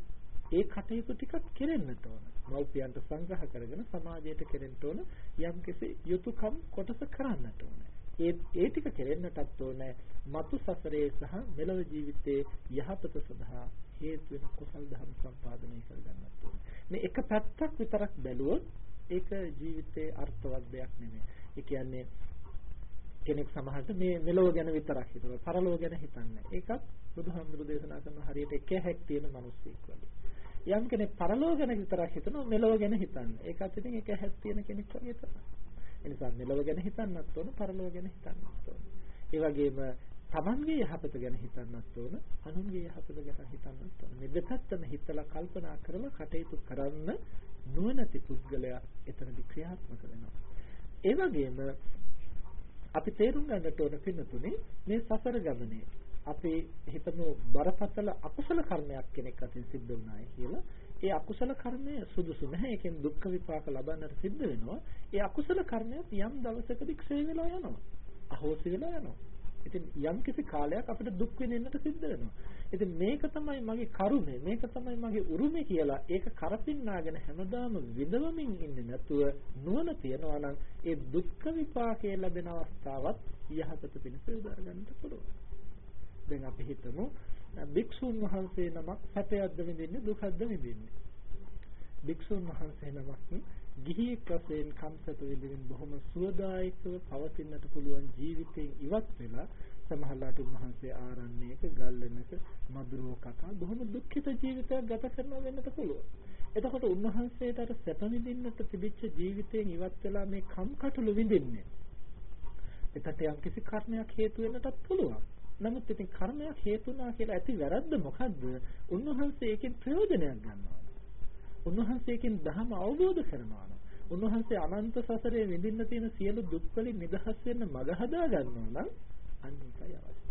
ඒ කටයුතු ටිකක් කෙරෙන්නට ඕන. මව්පියන්ට සංග්‍රහ කරගෙන සමාජයට කෙරෙන්න ඕන. යම්කිසි යුතුයකම් කොටස කරන්නට ඕන. ඒ ඒ ටික කෙරෙන්නටත් ඕනේ මතු සසරේ සහ මෙලොව ජීවිතයේ යහපත සඳහා හේතු වෙන කුසල් ධර්ම සම්පාදනය කරගන්නත් ඕනේ. මේ එක පැත්තක් විතරක් බැලුවොත් ඒක ජීවිතයේ අර්ථවත් දෙයක් නෙමෙයි. ඒ කියන්නේ කෙනෙක් සමහරට මේ මෙලොව ගැන විතරක් හිතනවා. පරලොව ගැන හිතන්නේ. ඒකත් බුදුහාමුදුරු දේශනා කරන හරියට එක හැක් තියෙන මිනිස්සෙක් වගේ. යම් කෙනෙක් පරලොව ගැන විතරක් හිතනවා මෙලොව ගැන හිතන්නේ. ඒකත් ඉතින් එක හැක් තියෙන කෙනෙක් වගේ තමයි. ඒ නිසා මෙලොව ගැන හිතන්නත් ඕන පරලොව ගැන හිතන්නත් ඕන. ඒ වගේම තමන්ගේ යහපත ගැන හිතන්නත් ඕන අනුන්ගේ යහපත ගැන හිතන්නත් ඕන මේ දෙපැත්තම හිතලා කල්පනා කරලා කටයුතු කරන්න නුවණැති පුද්ගලයා එතනදි ක්‍රියාත්මක වෙනවා ඒ වගේම අපි තේරුම් ගන්නට ඕන පින්නතුනේ මේ සසර ගමනේ අපි හිතමු බරපතල අකුසල කර්මයක් කෙනෙක් අතින් සිද්ධ වුණායි කියලා ඒ අකුසල කර්මය සුදුසු නැහැ. ඒකෙන් දුක්ඛ විපාක ලබන්නට සිද්ධ වෙනවා. ඒ අකුසල කර්මයක් යම් දවසකදී ක්ෂය වෙලා යනවා. අහෝසි වෙලා යනවා. ඉතින් යම් කිසි කාලයක් අපිට දුක් විඳින්නට සිද්ධ වෙනවා. ඉතින් මේක තමයි මගේ කරුණේ, මේක තමයි මගේ උරුමේ කියලා ඒක කරපින්නාගෙන හැමදාම විඳවමින් ඉන්නේ නැතුව නුවණ තියනවා නම් ඒ දුක්ඛ විපාකයේ ලැබෙන අවස්ථාවත් යහපත පිණිස යොදා ගන්නට පුළුවන්. දැන් අපි හිතමු භික්ෂුන් වහන්සේ නමක් සැපයක්ද විඳින්නේ දුකක්ද විඳින්නේ. භික්ෂුන් වහන්සේ නමක් ගිහියෙක් වශයෙන් කම්සතු විඳින්න බොහොම සුවදායකව පවතින්නට පුළුවන් ජීවිතයෙන් ඉවත් වෙලා සමහරලාට උන්වහන්සේ ආරණ්‍යයක ගල්ලෙනක මధుරෝ කකා බොහොම දුක්ඛිත ජීවිතයක් ගත කරනවා වෙන්නත් පුළුවන්. එතකොට උන්වහන්සේට අර සැප විඳින්නට තිබිච්ච ජීවිතයෙන් ඉවත් වෙලා මේ කම්කටොළු විඳින්නේ. එතට යම් කිසි කර්මයක් හේතු වෙන්නටත් පුළුවන්. නමුත් ඉතින් කර්මයක් හේතුණා කියලා ඇති වැරද්ද මොකද්ද? උන්වහන්සේ ඒකෙන් ප්‍රයෝජනයක් ගන්නවා. උන්වහන්සේ ඒකෙන් ධර්ම අවබෝධ කරනවා. උන්වහන්සේ අනන්ත සසරේ විඳින්න තියෙන සියලු දුක් වලින් නිදහස් වෙන්න මඟ හදා ගන්නවා නම් අන්න ඒකයි අවශ්‍ය.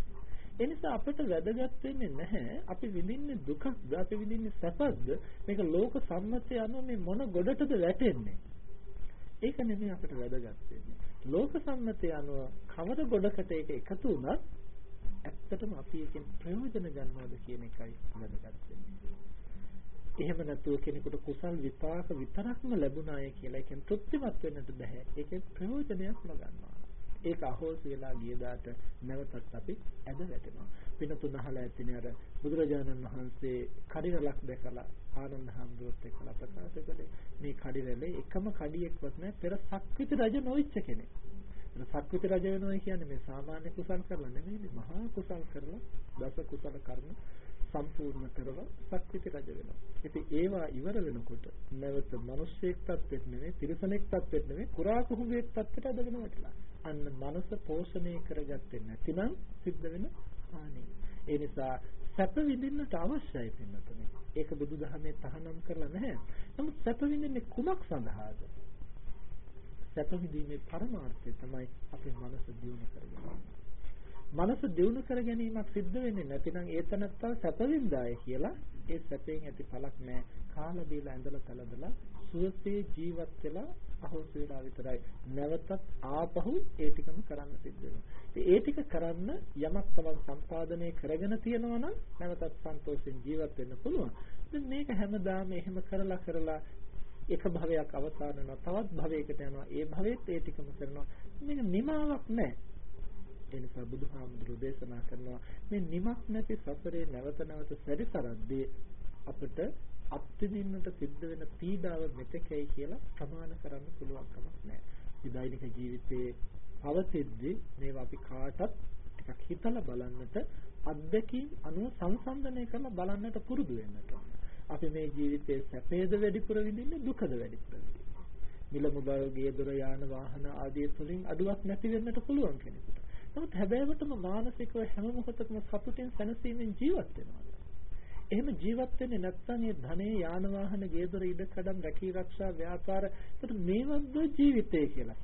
ඒ නිසා අපිට වැදගත් වෙන්නේ නැහැ අපි විඳින්නේ දුකක්ද අපි විඳින්නේ සැපක්ද මේක ලෝක සම්මතය අනුව මේ මොන ගොඩටද වැටෙන්නේ. ඒක නෙමෙයි අපිට වැදගත් වෙන්නේ. ලෝක සම්මතය අනුව කවර ගොඩකට ඒක එකතු වුණත් ඇත්තටම අපි එකෙන් ප්‍රයෝජන ගන්නවද කියන එකයි වැදගත් වෙන්නේ. එහෙම නැතුව කෙනෙකුට කුසල් විපාක විතරක්ම ලැබුණාය කියලා එකෙන් තෘප්තිමත් වෙන්නට බෑ. ඒකෙන් ප්‍රයෝජනයක් ලබන්නවා. ඒක අහෝස් වෙලා ගියදාට නැවතත් අපි ඇද වැටෙනවා. පින තුනහලා ඇතිනේ අර බුදුරජාණන් වහන්සේ කඩිරලක් දැකලා ආනන්ද හැඳුරුවත් එක්කලා ප්‍රකාශ කළේ මේ කඩිරලේ එකම කඩියෙක්වත් නැහැ පෙර සක්විති රජ නොවිච්ච කෙනෙක්. සක්විති රජ වෙනවා කියන්නේ මේ සාමාන්‍ය කුසල් කරලා නෙමෙයි මහා කුසල් කරලා දස කුසල කර්ම සම්පූර්ණ කරලා සක්විති රජ වෙනවා. ඉතින් ඒවා ඉවර වෙනකොට නැවත මිනිස්සෙක් තත්ත්වෙත් නෙමෙයි, තිරිසනෙක් තත්ත්වෙත් නෙමෙයි, කුරා කුහුඹෙක් තත්ත්වයට අදගෙන වටලා. අන්න මනස පෝෂණය කරගත්තේ නැතිනම් සිද්ධ වෙන හානිය. ඒ නිසා සැප විඳින්නට අවශ්‍යයි පින්නතුනේ. ඒක බුදුදහමේ තහනම් කරලා නැහැ. නමුත් සැප විඳින්නේ කුමක් සඳහාද? සැප විඳීමේ පරමාර්ථය තමයි අපේ මනස දියුණු කරගන්න. මනස දියුණු කර ගැනීමක් සිද්ධ වෙන්නේ නැතිනම් ඒ තනත්තා සැප විඳාය කියලා ඒ සැපෙන් ඇති පළක් නැහැ. කාලා බීලා ඇඳලා තලදලා සුවසේ ජීවත් වෙලා අහෝස් වෙලා විතරයි. නැවතත් ආපහු ඒ ටිකම කරන්න සිද්ධ වෙනවා. ඒ ටික කරන්න යමක් තමන් සම්පාදනය කරගෙන තියෙනවා නම් නැවතත් සන්තෝෂෙන් ජීවත් වෙන්න පුළුවන්. දැන් මේක හැමදාම එහෙම කරලා කරලා එක භවයක් අවසන් වෙනවා. තවත් භවයකට යනවා. ඒ භවෙත් ඒ ටිකම කරනවා. මේක නිමාවක් නැහැ. ඒ නිසා බුදුහාමුදුරුවෝ දේශනා කරනවා මේ නිමක් නැති සසරේ නැවත නැවත සැරිසරද්දී අපිට අත්විඳින්නට සිද්ධ වෙන පීඩාව මෙතකයි කියලා ප්‍රමාණ කරන්න පුළුවන් කමක් නැහැ. විදායිනික ජීවිතයේ පවතිද්දී මේවා අපි කාටත් ටිකක් හිතලා බලන්නට අත්දැකීම් අනුව සංසන්දනය කරලා බලන්නට පුරුදු වෙන්නට ඕන. අපි මේ ජීවිතයේ සැපේද වැඩිපුර විඳින්නේ දුකද වැඩිපුර විඳින්නේ. මිල මුදල් ගේ දොර යාන වාහන ආදී තුලින් අඩුවක් නැති වෙන්නට පුළුවන් කෙනෙකුට. නමුත් හැබෑවටම මානසිකව හැම මොහොතකම සතුටින් සැනසීමෙන් ජීවත් වෙනවා. එහෙම ජීවත් වෙන්නේ නැත්නම් ඒ ධනේ යාන වාහන ගේ දොර ඉඩ කඩම් රැකී ආරක්ෂා ව්‍යාපාර ඒකට මේවත්ද ජීවිතය කියලා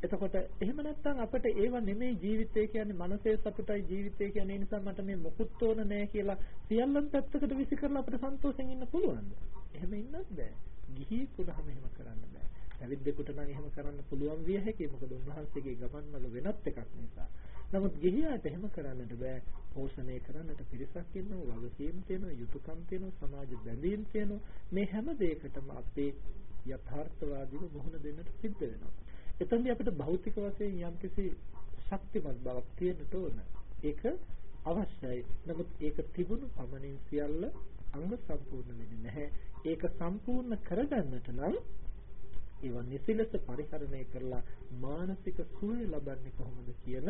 එතකොට එහෙම නැත්නම් අපිට ඒව නෙමෙයි ජීවිතය කියන්නේ මනසේ සතුටයි ජීවිතය කියන්නේ ඒ නිසා මට මේ මොකුත් ඕන නැහැ කියලා සියල්ලම පැත්තකට විසි කරලා අපිට සන්තෝෂෙන් ඉන්න පුළුවන්ද? එහෙම ඉන්නත් බෑ. ගිහි කුඩහම එහෙම කරන්න බෑ. පැවිද්දෙකුට නම් එහෙම කරන්න පුළුවන් විය හැකියි. මොකද උන්වහන්සේගේ ගමන් මඟ වෙනත් එකක් නිසා. නමුත් ගිහියාට එහෙම කරන්නට බෑ. පෝෂණය කරන්නට පිරිසක් ඉන්නවා, වගකීම් තියෙනවා, යුතුයකම් තියෙනවා, සමාජ බැඳීම් තියෙනවා. මේ හැම දෙයකටම අපේ යථාර්ථවාදීව මුහුණ දෙන්නට සිද්ධ වෙනවා. එතනදී අපිට භෞතික වශයෙන් යම්කිසි ශක්තිමත් බවක් තියෙන්න ඕන. ඒක අවශ්‍යයි. නමුත් ඒක තිබුණු පමණින් සියල්ල අංග සම්පූර්ණ වෙන්නේ නැහැ. ඒක සම්පූර්ණ කරගන්නට නම් ඒව නිසිලස පරිහරණය කරලා මානසික සුවය ලබන්නේ කොහොමද කියන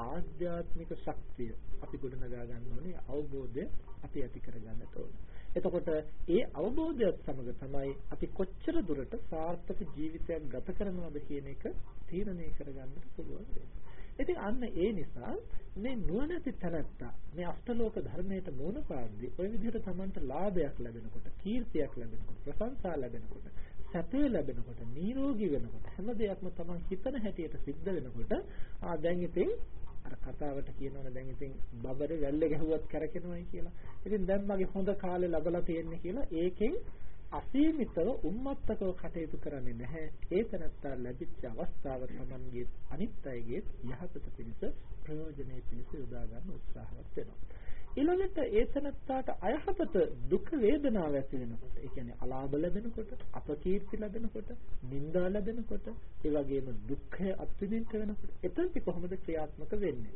ආධ්‍යාත්මික ශක්තිය අපි ගොඩනගා ගන්න ඕනේ අවබෝධය අපි ඇති කරගන්නට ඕනේ. එතකොට ඒ අවබෝධයත් සමග තමයි අපි කොච්චර දුරට සාර්ථක ජීවිතයක් ගත කරනවද කියන එක තීරණය කරගන්න පුළුවන් වෙන්නේ. ඉතින් අන්න ඒ නිසා මේ නුවණැති තැනැත්තා මේ අෂ්ටලෝක ධර්මයට මූණ පාද්දී ඔය විදිහට Tamanට ලාභයක් ලැබෙනකොට, කීර්තියක් ලැබෙනකොට, ප්‍රශංසා ලැබෙනකොට, සැපේ ලැබෙනකොට, නිරෝගී වෙනකොට හැම දෙයක්ම Taman හිතන හැටියට සිද්ධ වෙනකොට ආ දැන් ඉතින් අර කතාවට කියනවනේ දැන් ඉතින් බබරේ වැල්ල ගැහුවත් කරකිනවයි කියලා. ඉතින් දැන් මගේ හොඳ කාලේ ලැබලා තියෙන්නේ කියලා ඒකෙන් අසීමිතව උම්මත්තකව කටයුතු කරන්නේ නැහැ. ඒ තනත්තා ලැබිච්ච අවස්ථාව Tamanගේ අනිත් අයගේ යහපත පිණිස ප්‍රයෝජනෙ පිණිස යොදා ගන්න උත්සාහවත් වෙනවා. ඊළඟට ඒ තනත්තාට අයහපත දුක් වේදනාව ඇති වෙනකොට ඒ කියන්නේ අලාභ ලැබෙනකොට අපකීර්ති ලැබෙනකොට නිന്ദා ලැබෙනකොට ඒ වගේම දුක්ඛය අත්විඳින්න වෙනකොට එතනදි කොහොමද ක්‍රියාත්මක වෙන්නේ?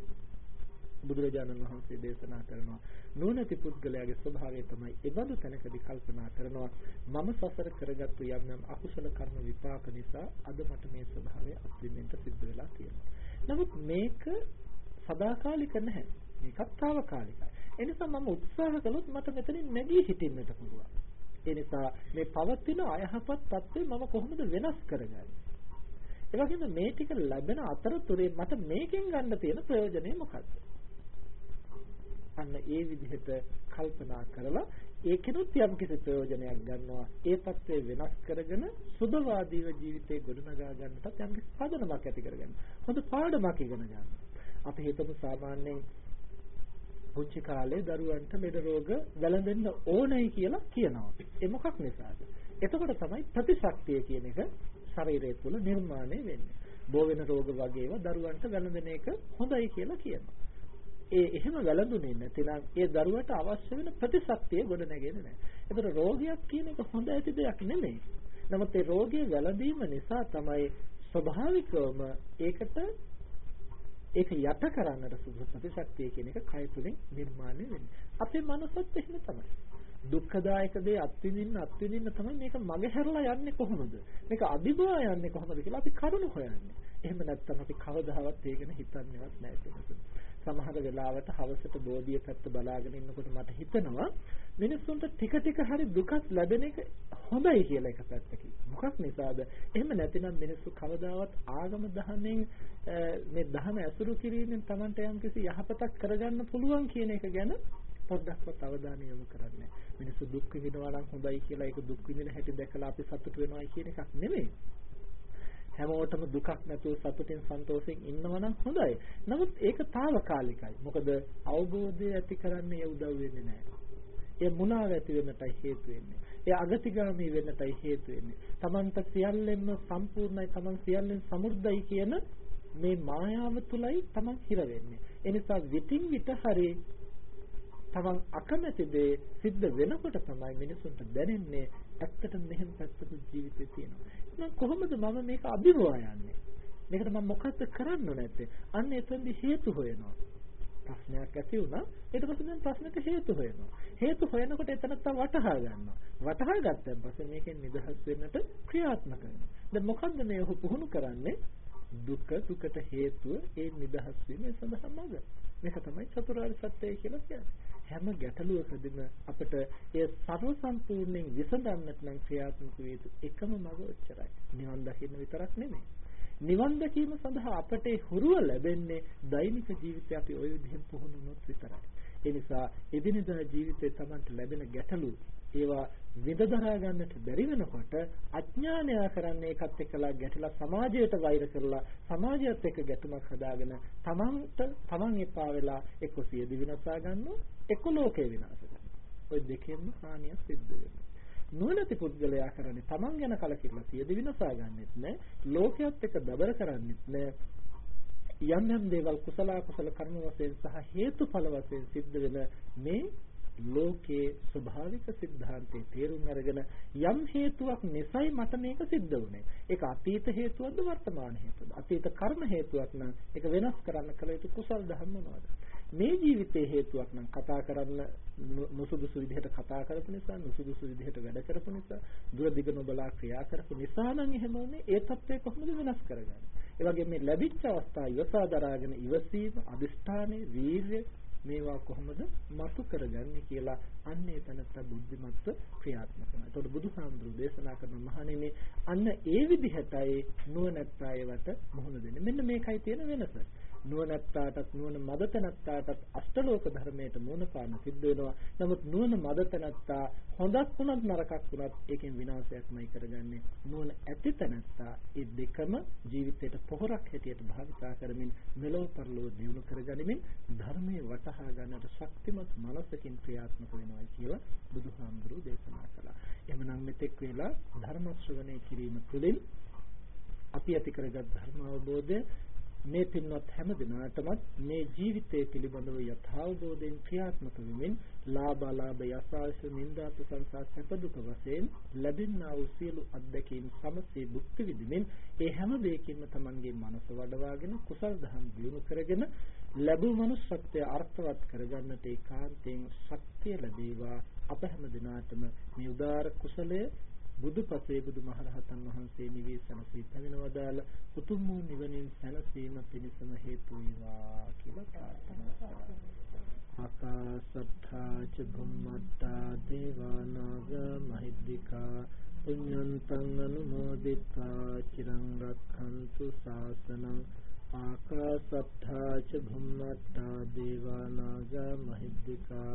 බුදුරජාණන් වහන්සේ දේශනා කරනවා නුවණති පුද්ගලයාගේ ස්වභාවය තමයි එබඳු තැනකදී කල්පනා කරනවා මම සසර කරගත්තු යම් යම් අකුසල කර්ම විපාක නිසා අද මට මේ ස්වභාවය අත්විඳින්න සිද්ධ වෙලා තියෙනවා. නමුත් මේක සදාකාලික නැහැ. මේකත් తాවකාලිකයි. ඒ නිසා මම උත්සාහ කළොත් මට මෙතනින් නැගී හිටින්නට පුළුවන්. ඒ නිසා මේ පවතින අයහපත් தත්ත්වය මම කොහොමද වෙනස් කරගන්නේ? ඒ වගේම මේ ටික ලැබෙන අතරතුරේ මට මේකෙන් ගන්න තියෙන ප්‍රයෝජනය මොකක්ද? අන්න ඒ විදිහට කල්පනා කරලා ඒකිනුත් යම් කිසි ප්‍රයෝජනයක් ගන්නවා ඒ தත්ත්වය වෙනස් කරගෙන සුබවාදීව ජීවිතේ ගොඩනගා ගන්නටත් යම් කිසි පදනමක් ඇති කරගන්න. හොඳ පාඩමක් ඉගෙන ගන්න. අපි හිතමු සාමාන්‍යයෙන් පුංචි කාලේ දරුවන්ට ලෙඩ රෝග වැළඳෙන්න ඕනයි කියලා කියනවා. ඒ මොකක් නිසාද? එතකොට තමයි ප්‍රතිශක්තිය කියන එක ශරීරය තුළ නිර්මාණය වෙන්නේ. බෝ වෙන රෝග වගේව දරුවන්ට වැළඳෙන එක හොඳයි කියලා කියනවා. ඒ එහෙම වැළඳුනේ නැතිනම් ඒ දරුවට අවශ්‍ය වෙන ප්‍රතිශක්තිය ගොඩ නැගෙන්නේ නැහැ. ඒතර රෝගයක් කියන එක හොඳ ඇති දෙයක් නෙමෙයි. නමුත් ඒ රෝගය වැළඳීම නිසා තමයි ස්වභාවිකවම ඒකට ඒක යට කරන්නට සුදුසු ප්‍රතිශක්තිය කියන එක කය තුලින් නිර්මාණය වෙන්නේ. අපේ මනසත් එහෙම තමයි. දුක්ඛදායක දේ අත්විඳින්න අත්විඳින්න තමයි මේක මගහැරලා යන්නේ කොහොමද? මේක අදිබවා යන්නේ කොහොමද කියලා අපි කරුණු හොයන්නේ. එහෙම නැත්නම් අපි කවදාවත් ඒක ගැන හිතන්නේවත් නැහැ සමහර වෙලාවට හවසට බෝධිය පැත්ත බලාගෙන ඉන්නකොට මට හිතෙනවා මිනිස්සුන්ට ටික ටික හරි දුකක් ලැබෙන එක හොඳයි කියලා එක පැත්තකින්. මොකක් නිසාද? එහෙම නැතිනම් මිනිස්සු කවදාවත් ආගම දහමෙන් මේ දහම ඇසුරු කිරීමෙන් Tamanට යම්කිසි යහපතක් කරගන්න පුළුවන් කියන එක ගැන පොඩ්ඩක්වත් අවධානය යොමු කරන්නේ මිනිස්සු දුක් විඳිනවා නම් හොඳයි කියලා ඒක දුක් විඳින හැටි දැකලා අපි සතුට වෙනවා කියන එකක් නෙමෙයි. හැමෝටම දුකක් නැතුව සතුටින් සන්තෝෂයෙන් ඉන්නවනම් හොඳයි. නමුත් ඒක తాවකාලිකයි. මොකද අවබෝධය ඇති කරන්න ඒ උදව් වෙන්නේ නැහැ. ඒ මුණාව ඇති වෙන්නටයි හේතු වෙන්නේ. ඒ අගතිගාමී වෙන්නටයි හේතු වෙන්නේ. Tamanta සියල්ලෙන්ම සම්පූර්ණයි, Taman සියල්ලෙන් සමුර්ධයි කියන මේ මායාව තුලයි Taman හිර වෙන්නේ. ඒ නිසා විтин විත හරේ තමන් අකමැති දේ සිද්ධ වෙනකොට තමයි මිනිසුන්ට දැනෙන්නේ ඇත්තට මෙහෙම පැත්තක ජීවිතේ තියෙනවා. එහෙනම් කොහොමද මම මේක අභිරවා යන්නේ? මේකට මම මොකද්ද කරන්න නැත්තේ? අන්න එතෙන්දි හේතු හොයනවා. ප්‍රශ්නයක් ඇති වුණා. ඊට පස්සේ දැන් ප්‍රශ්නෙට හේතු හොයනවා. හේතු හොයනකොට එතනත් වටහා ගන්නවා. වටහා ගත්තන් පස්සේ මේකෙන් නිදහස් වෙන්නට ක්‍රියාත්මක කරනවා දැන් මොකද්ද මේ ඔහු පුහුණු කරන්නේ? දුක දුකට හේතුව ඒ නිදහස් වීම සඳහා මඟ. මේක තමයි චතුරාර්ය සත්‍යය කියලා කියන්නේ. හැම ගැටලුවකදීම අපිට ඒ ਸਰව සම්පූර්ණයෙන් විසඳන්නට නම් ක්‍රියාත්මක වේ යුතු එකම මඟ ඔච්චරයි. නිවන් දකින්න විතරක් නෙමෙයි. නිවන් දැකීම සඳහා අපට හුරුව ලැබෙන්නේ දෛනික ජීවිතය අපි ওই විදිහෙන් පුහුණු වුණොත් විතරයි. ඒ නිසා එදිනෙදා ජීවිතේ Tamanට ලැබෙන ගැටලු ඒවා විඳ දරා ගන්නට බැරි වෙනකොට අඥානය කරන්නේ ඒකත් එක්කලා ගැටලා සමාජයට වෛර කරලා සමාජයත් එක්ක ගැටුමක් හදාගෙන Tamanට Taman එපා වෙලා එක්ක සියදි විනාශා ගන්නවා එක්ක ලෝකේ විනාශ කරනවා. ඔය දෙකෙන්ම හානියක් සිද්ධ වෙනවා. නුවණැති පුද්ගලයා කරන්නේ Taman ගැන කලකිරලා සියදි විනාශා ගන්නෙත් නෑ ලෝකයක් එක්ක දබර කරන්නෙත් නෑ යම් යම් දේවල් කුසල කුසල කර්ම වශයෙන් සහ හේතුඵල වශයෙන් සිද්ධ වෙන මේ ලෝකයේ ස්වභාවික સિદ્ધාන්තයේ තේරුම් අරගෙන යම් හේතුවක් නිසයි මට මේක සිද්ධ වුනේ. ඒක අතීත හේතුවක්ද වර්තමාන හේතුවක්ද? අතීත කර්ම හේතුවක් නම් ඒක වෙනස් කරන්න කල යුතු කුසල් ධර්ම මොනවද? මේ ජීවිතයේ හේතුවක් නම් කතා කරන්න නුසුදුසු විදිහට කතා කරපු නිසා, නුසුදුසු විදිහට වැඩ කරපු නිසා, දුර දිග නොබලා ක්‍රියා කරපු නිසා නම් එහෙම වුනේ. ඒ தත්ත්වය කොහොමද වෙනස් කරගන්නේ? ඒ වගේ මේ ලැබිච්ච අවස්ථා ඉවසා දරාගෙන ඉවසීම, අදිෂ්ඨානෙ, වීර්යය මේවා කොහොමද මතු කරගන්නේ කියලා අන්නේ තනත්ත බුද්ධිමත්ව ක්‍රියාත්මක කරනවා. ඒතකොට බුදුහාමුදුරු දේශනා කරන මහණෙනි අන්න ඒ විදිහටයි නුවණැත්තායවට මුහුණ දෙන්නේ. මෙන්න මේකයි තියෙන වෙනස. නුවණැත්තාටත් නුවණ මදතනත්තාටත් අෂ්ටලෝක ධර්මයට මුණ පාන්න සිද්ධ වෙනවා. නමුත් නුවණ මදතනත්තා හොඳක් වුණත් නරකක් වුණත් ඒකෙන් විනාශයක්මයි කරගන්නේ. නුවණ ඇතිතනත්තා ඒ දෙකම ජීවිතයට පොහොරක් හැටියට භාවිතා කරමින් මෙලොව පරලොව දියුණු කරගනිමින් ධර්මයේ වටහා ගන්නට ශක්තිමත් මනසකින් ක්‍රියාත්මක වෙනවා කියලා බුදුහාමුදුරුවෝ දේශනා කළා. එhmenan මෙතෙක් වේලා ධර්ම ශ්‍රවණය කිරීම තුළින් අපි ඇති කරගත් ධර්ම අවබෝධය මේ පින්වත් හැම දිනාටම මේ ජීවිතය පිළිබඳව යථාබෝධයෙන් ක්‍රියාත්මක වෙමින් ලාභ ලාභ යසාස නිന്ദා ප්‍රශංසා සැප දුක වශයෙන් ලැබෙනා වූ සියලු අත්දැකීම් සමසේ භුක්ති විඳින්මින් ඒ හැම දෙයකින්ම Tamanගේ මනස වඩවාගෙන කුසල් දහම් දියුණු කරගෙන ලැබූ මනුස්සත්වය අර්ථවත් කරගන්නට ඒකාන්තයෙන් ශක්තිය ලැබේවා. අප හැම දිනාටම මේ උදාර කුසලය බුදුපසේ බුදුමහරහතන් වහන්සේ නිවේ සමසී පැමිණවදාල උතුම් වූ නිවනින් සැනසීම පිණිසම හේතු වේවා කියලා ප්‍රාර්ථනා කරනවා. ආකාශත්තා ච බුම්මත්තා දේවානාග මහිද්దికා පුඤ්ඤන්තං අනුමෝදිත්වා චිරං රක්ඛන්තු ශාසනං ආකාශත්තා ච බුම්මත්තා දේවානාග මහිද්దికා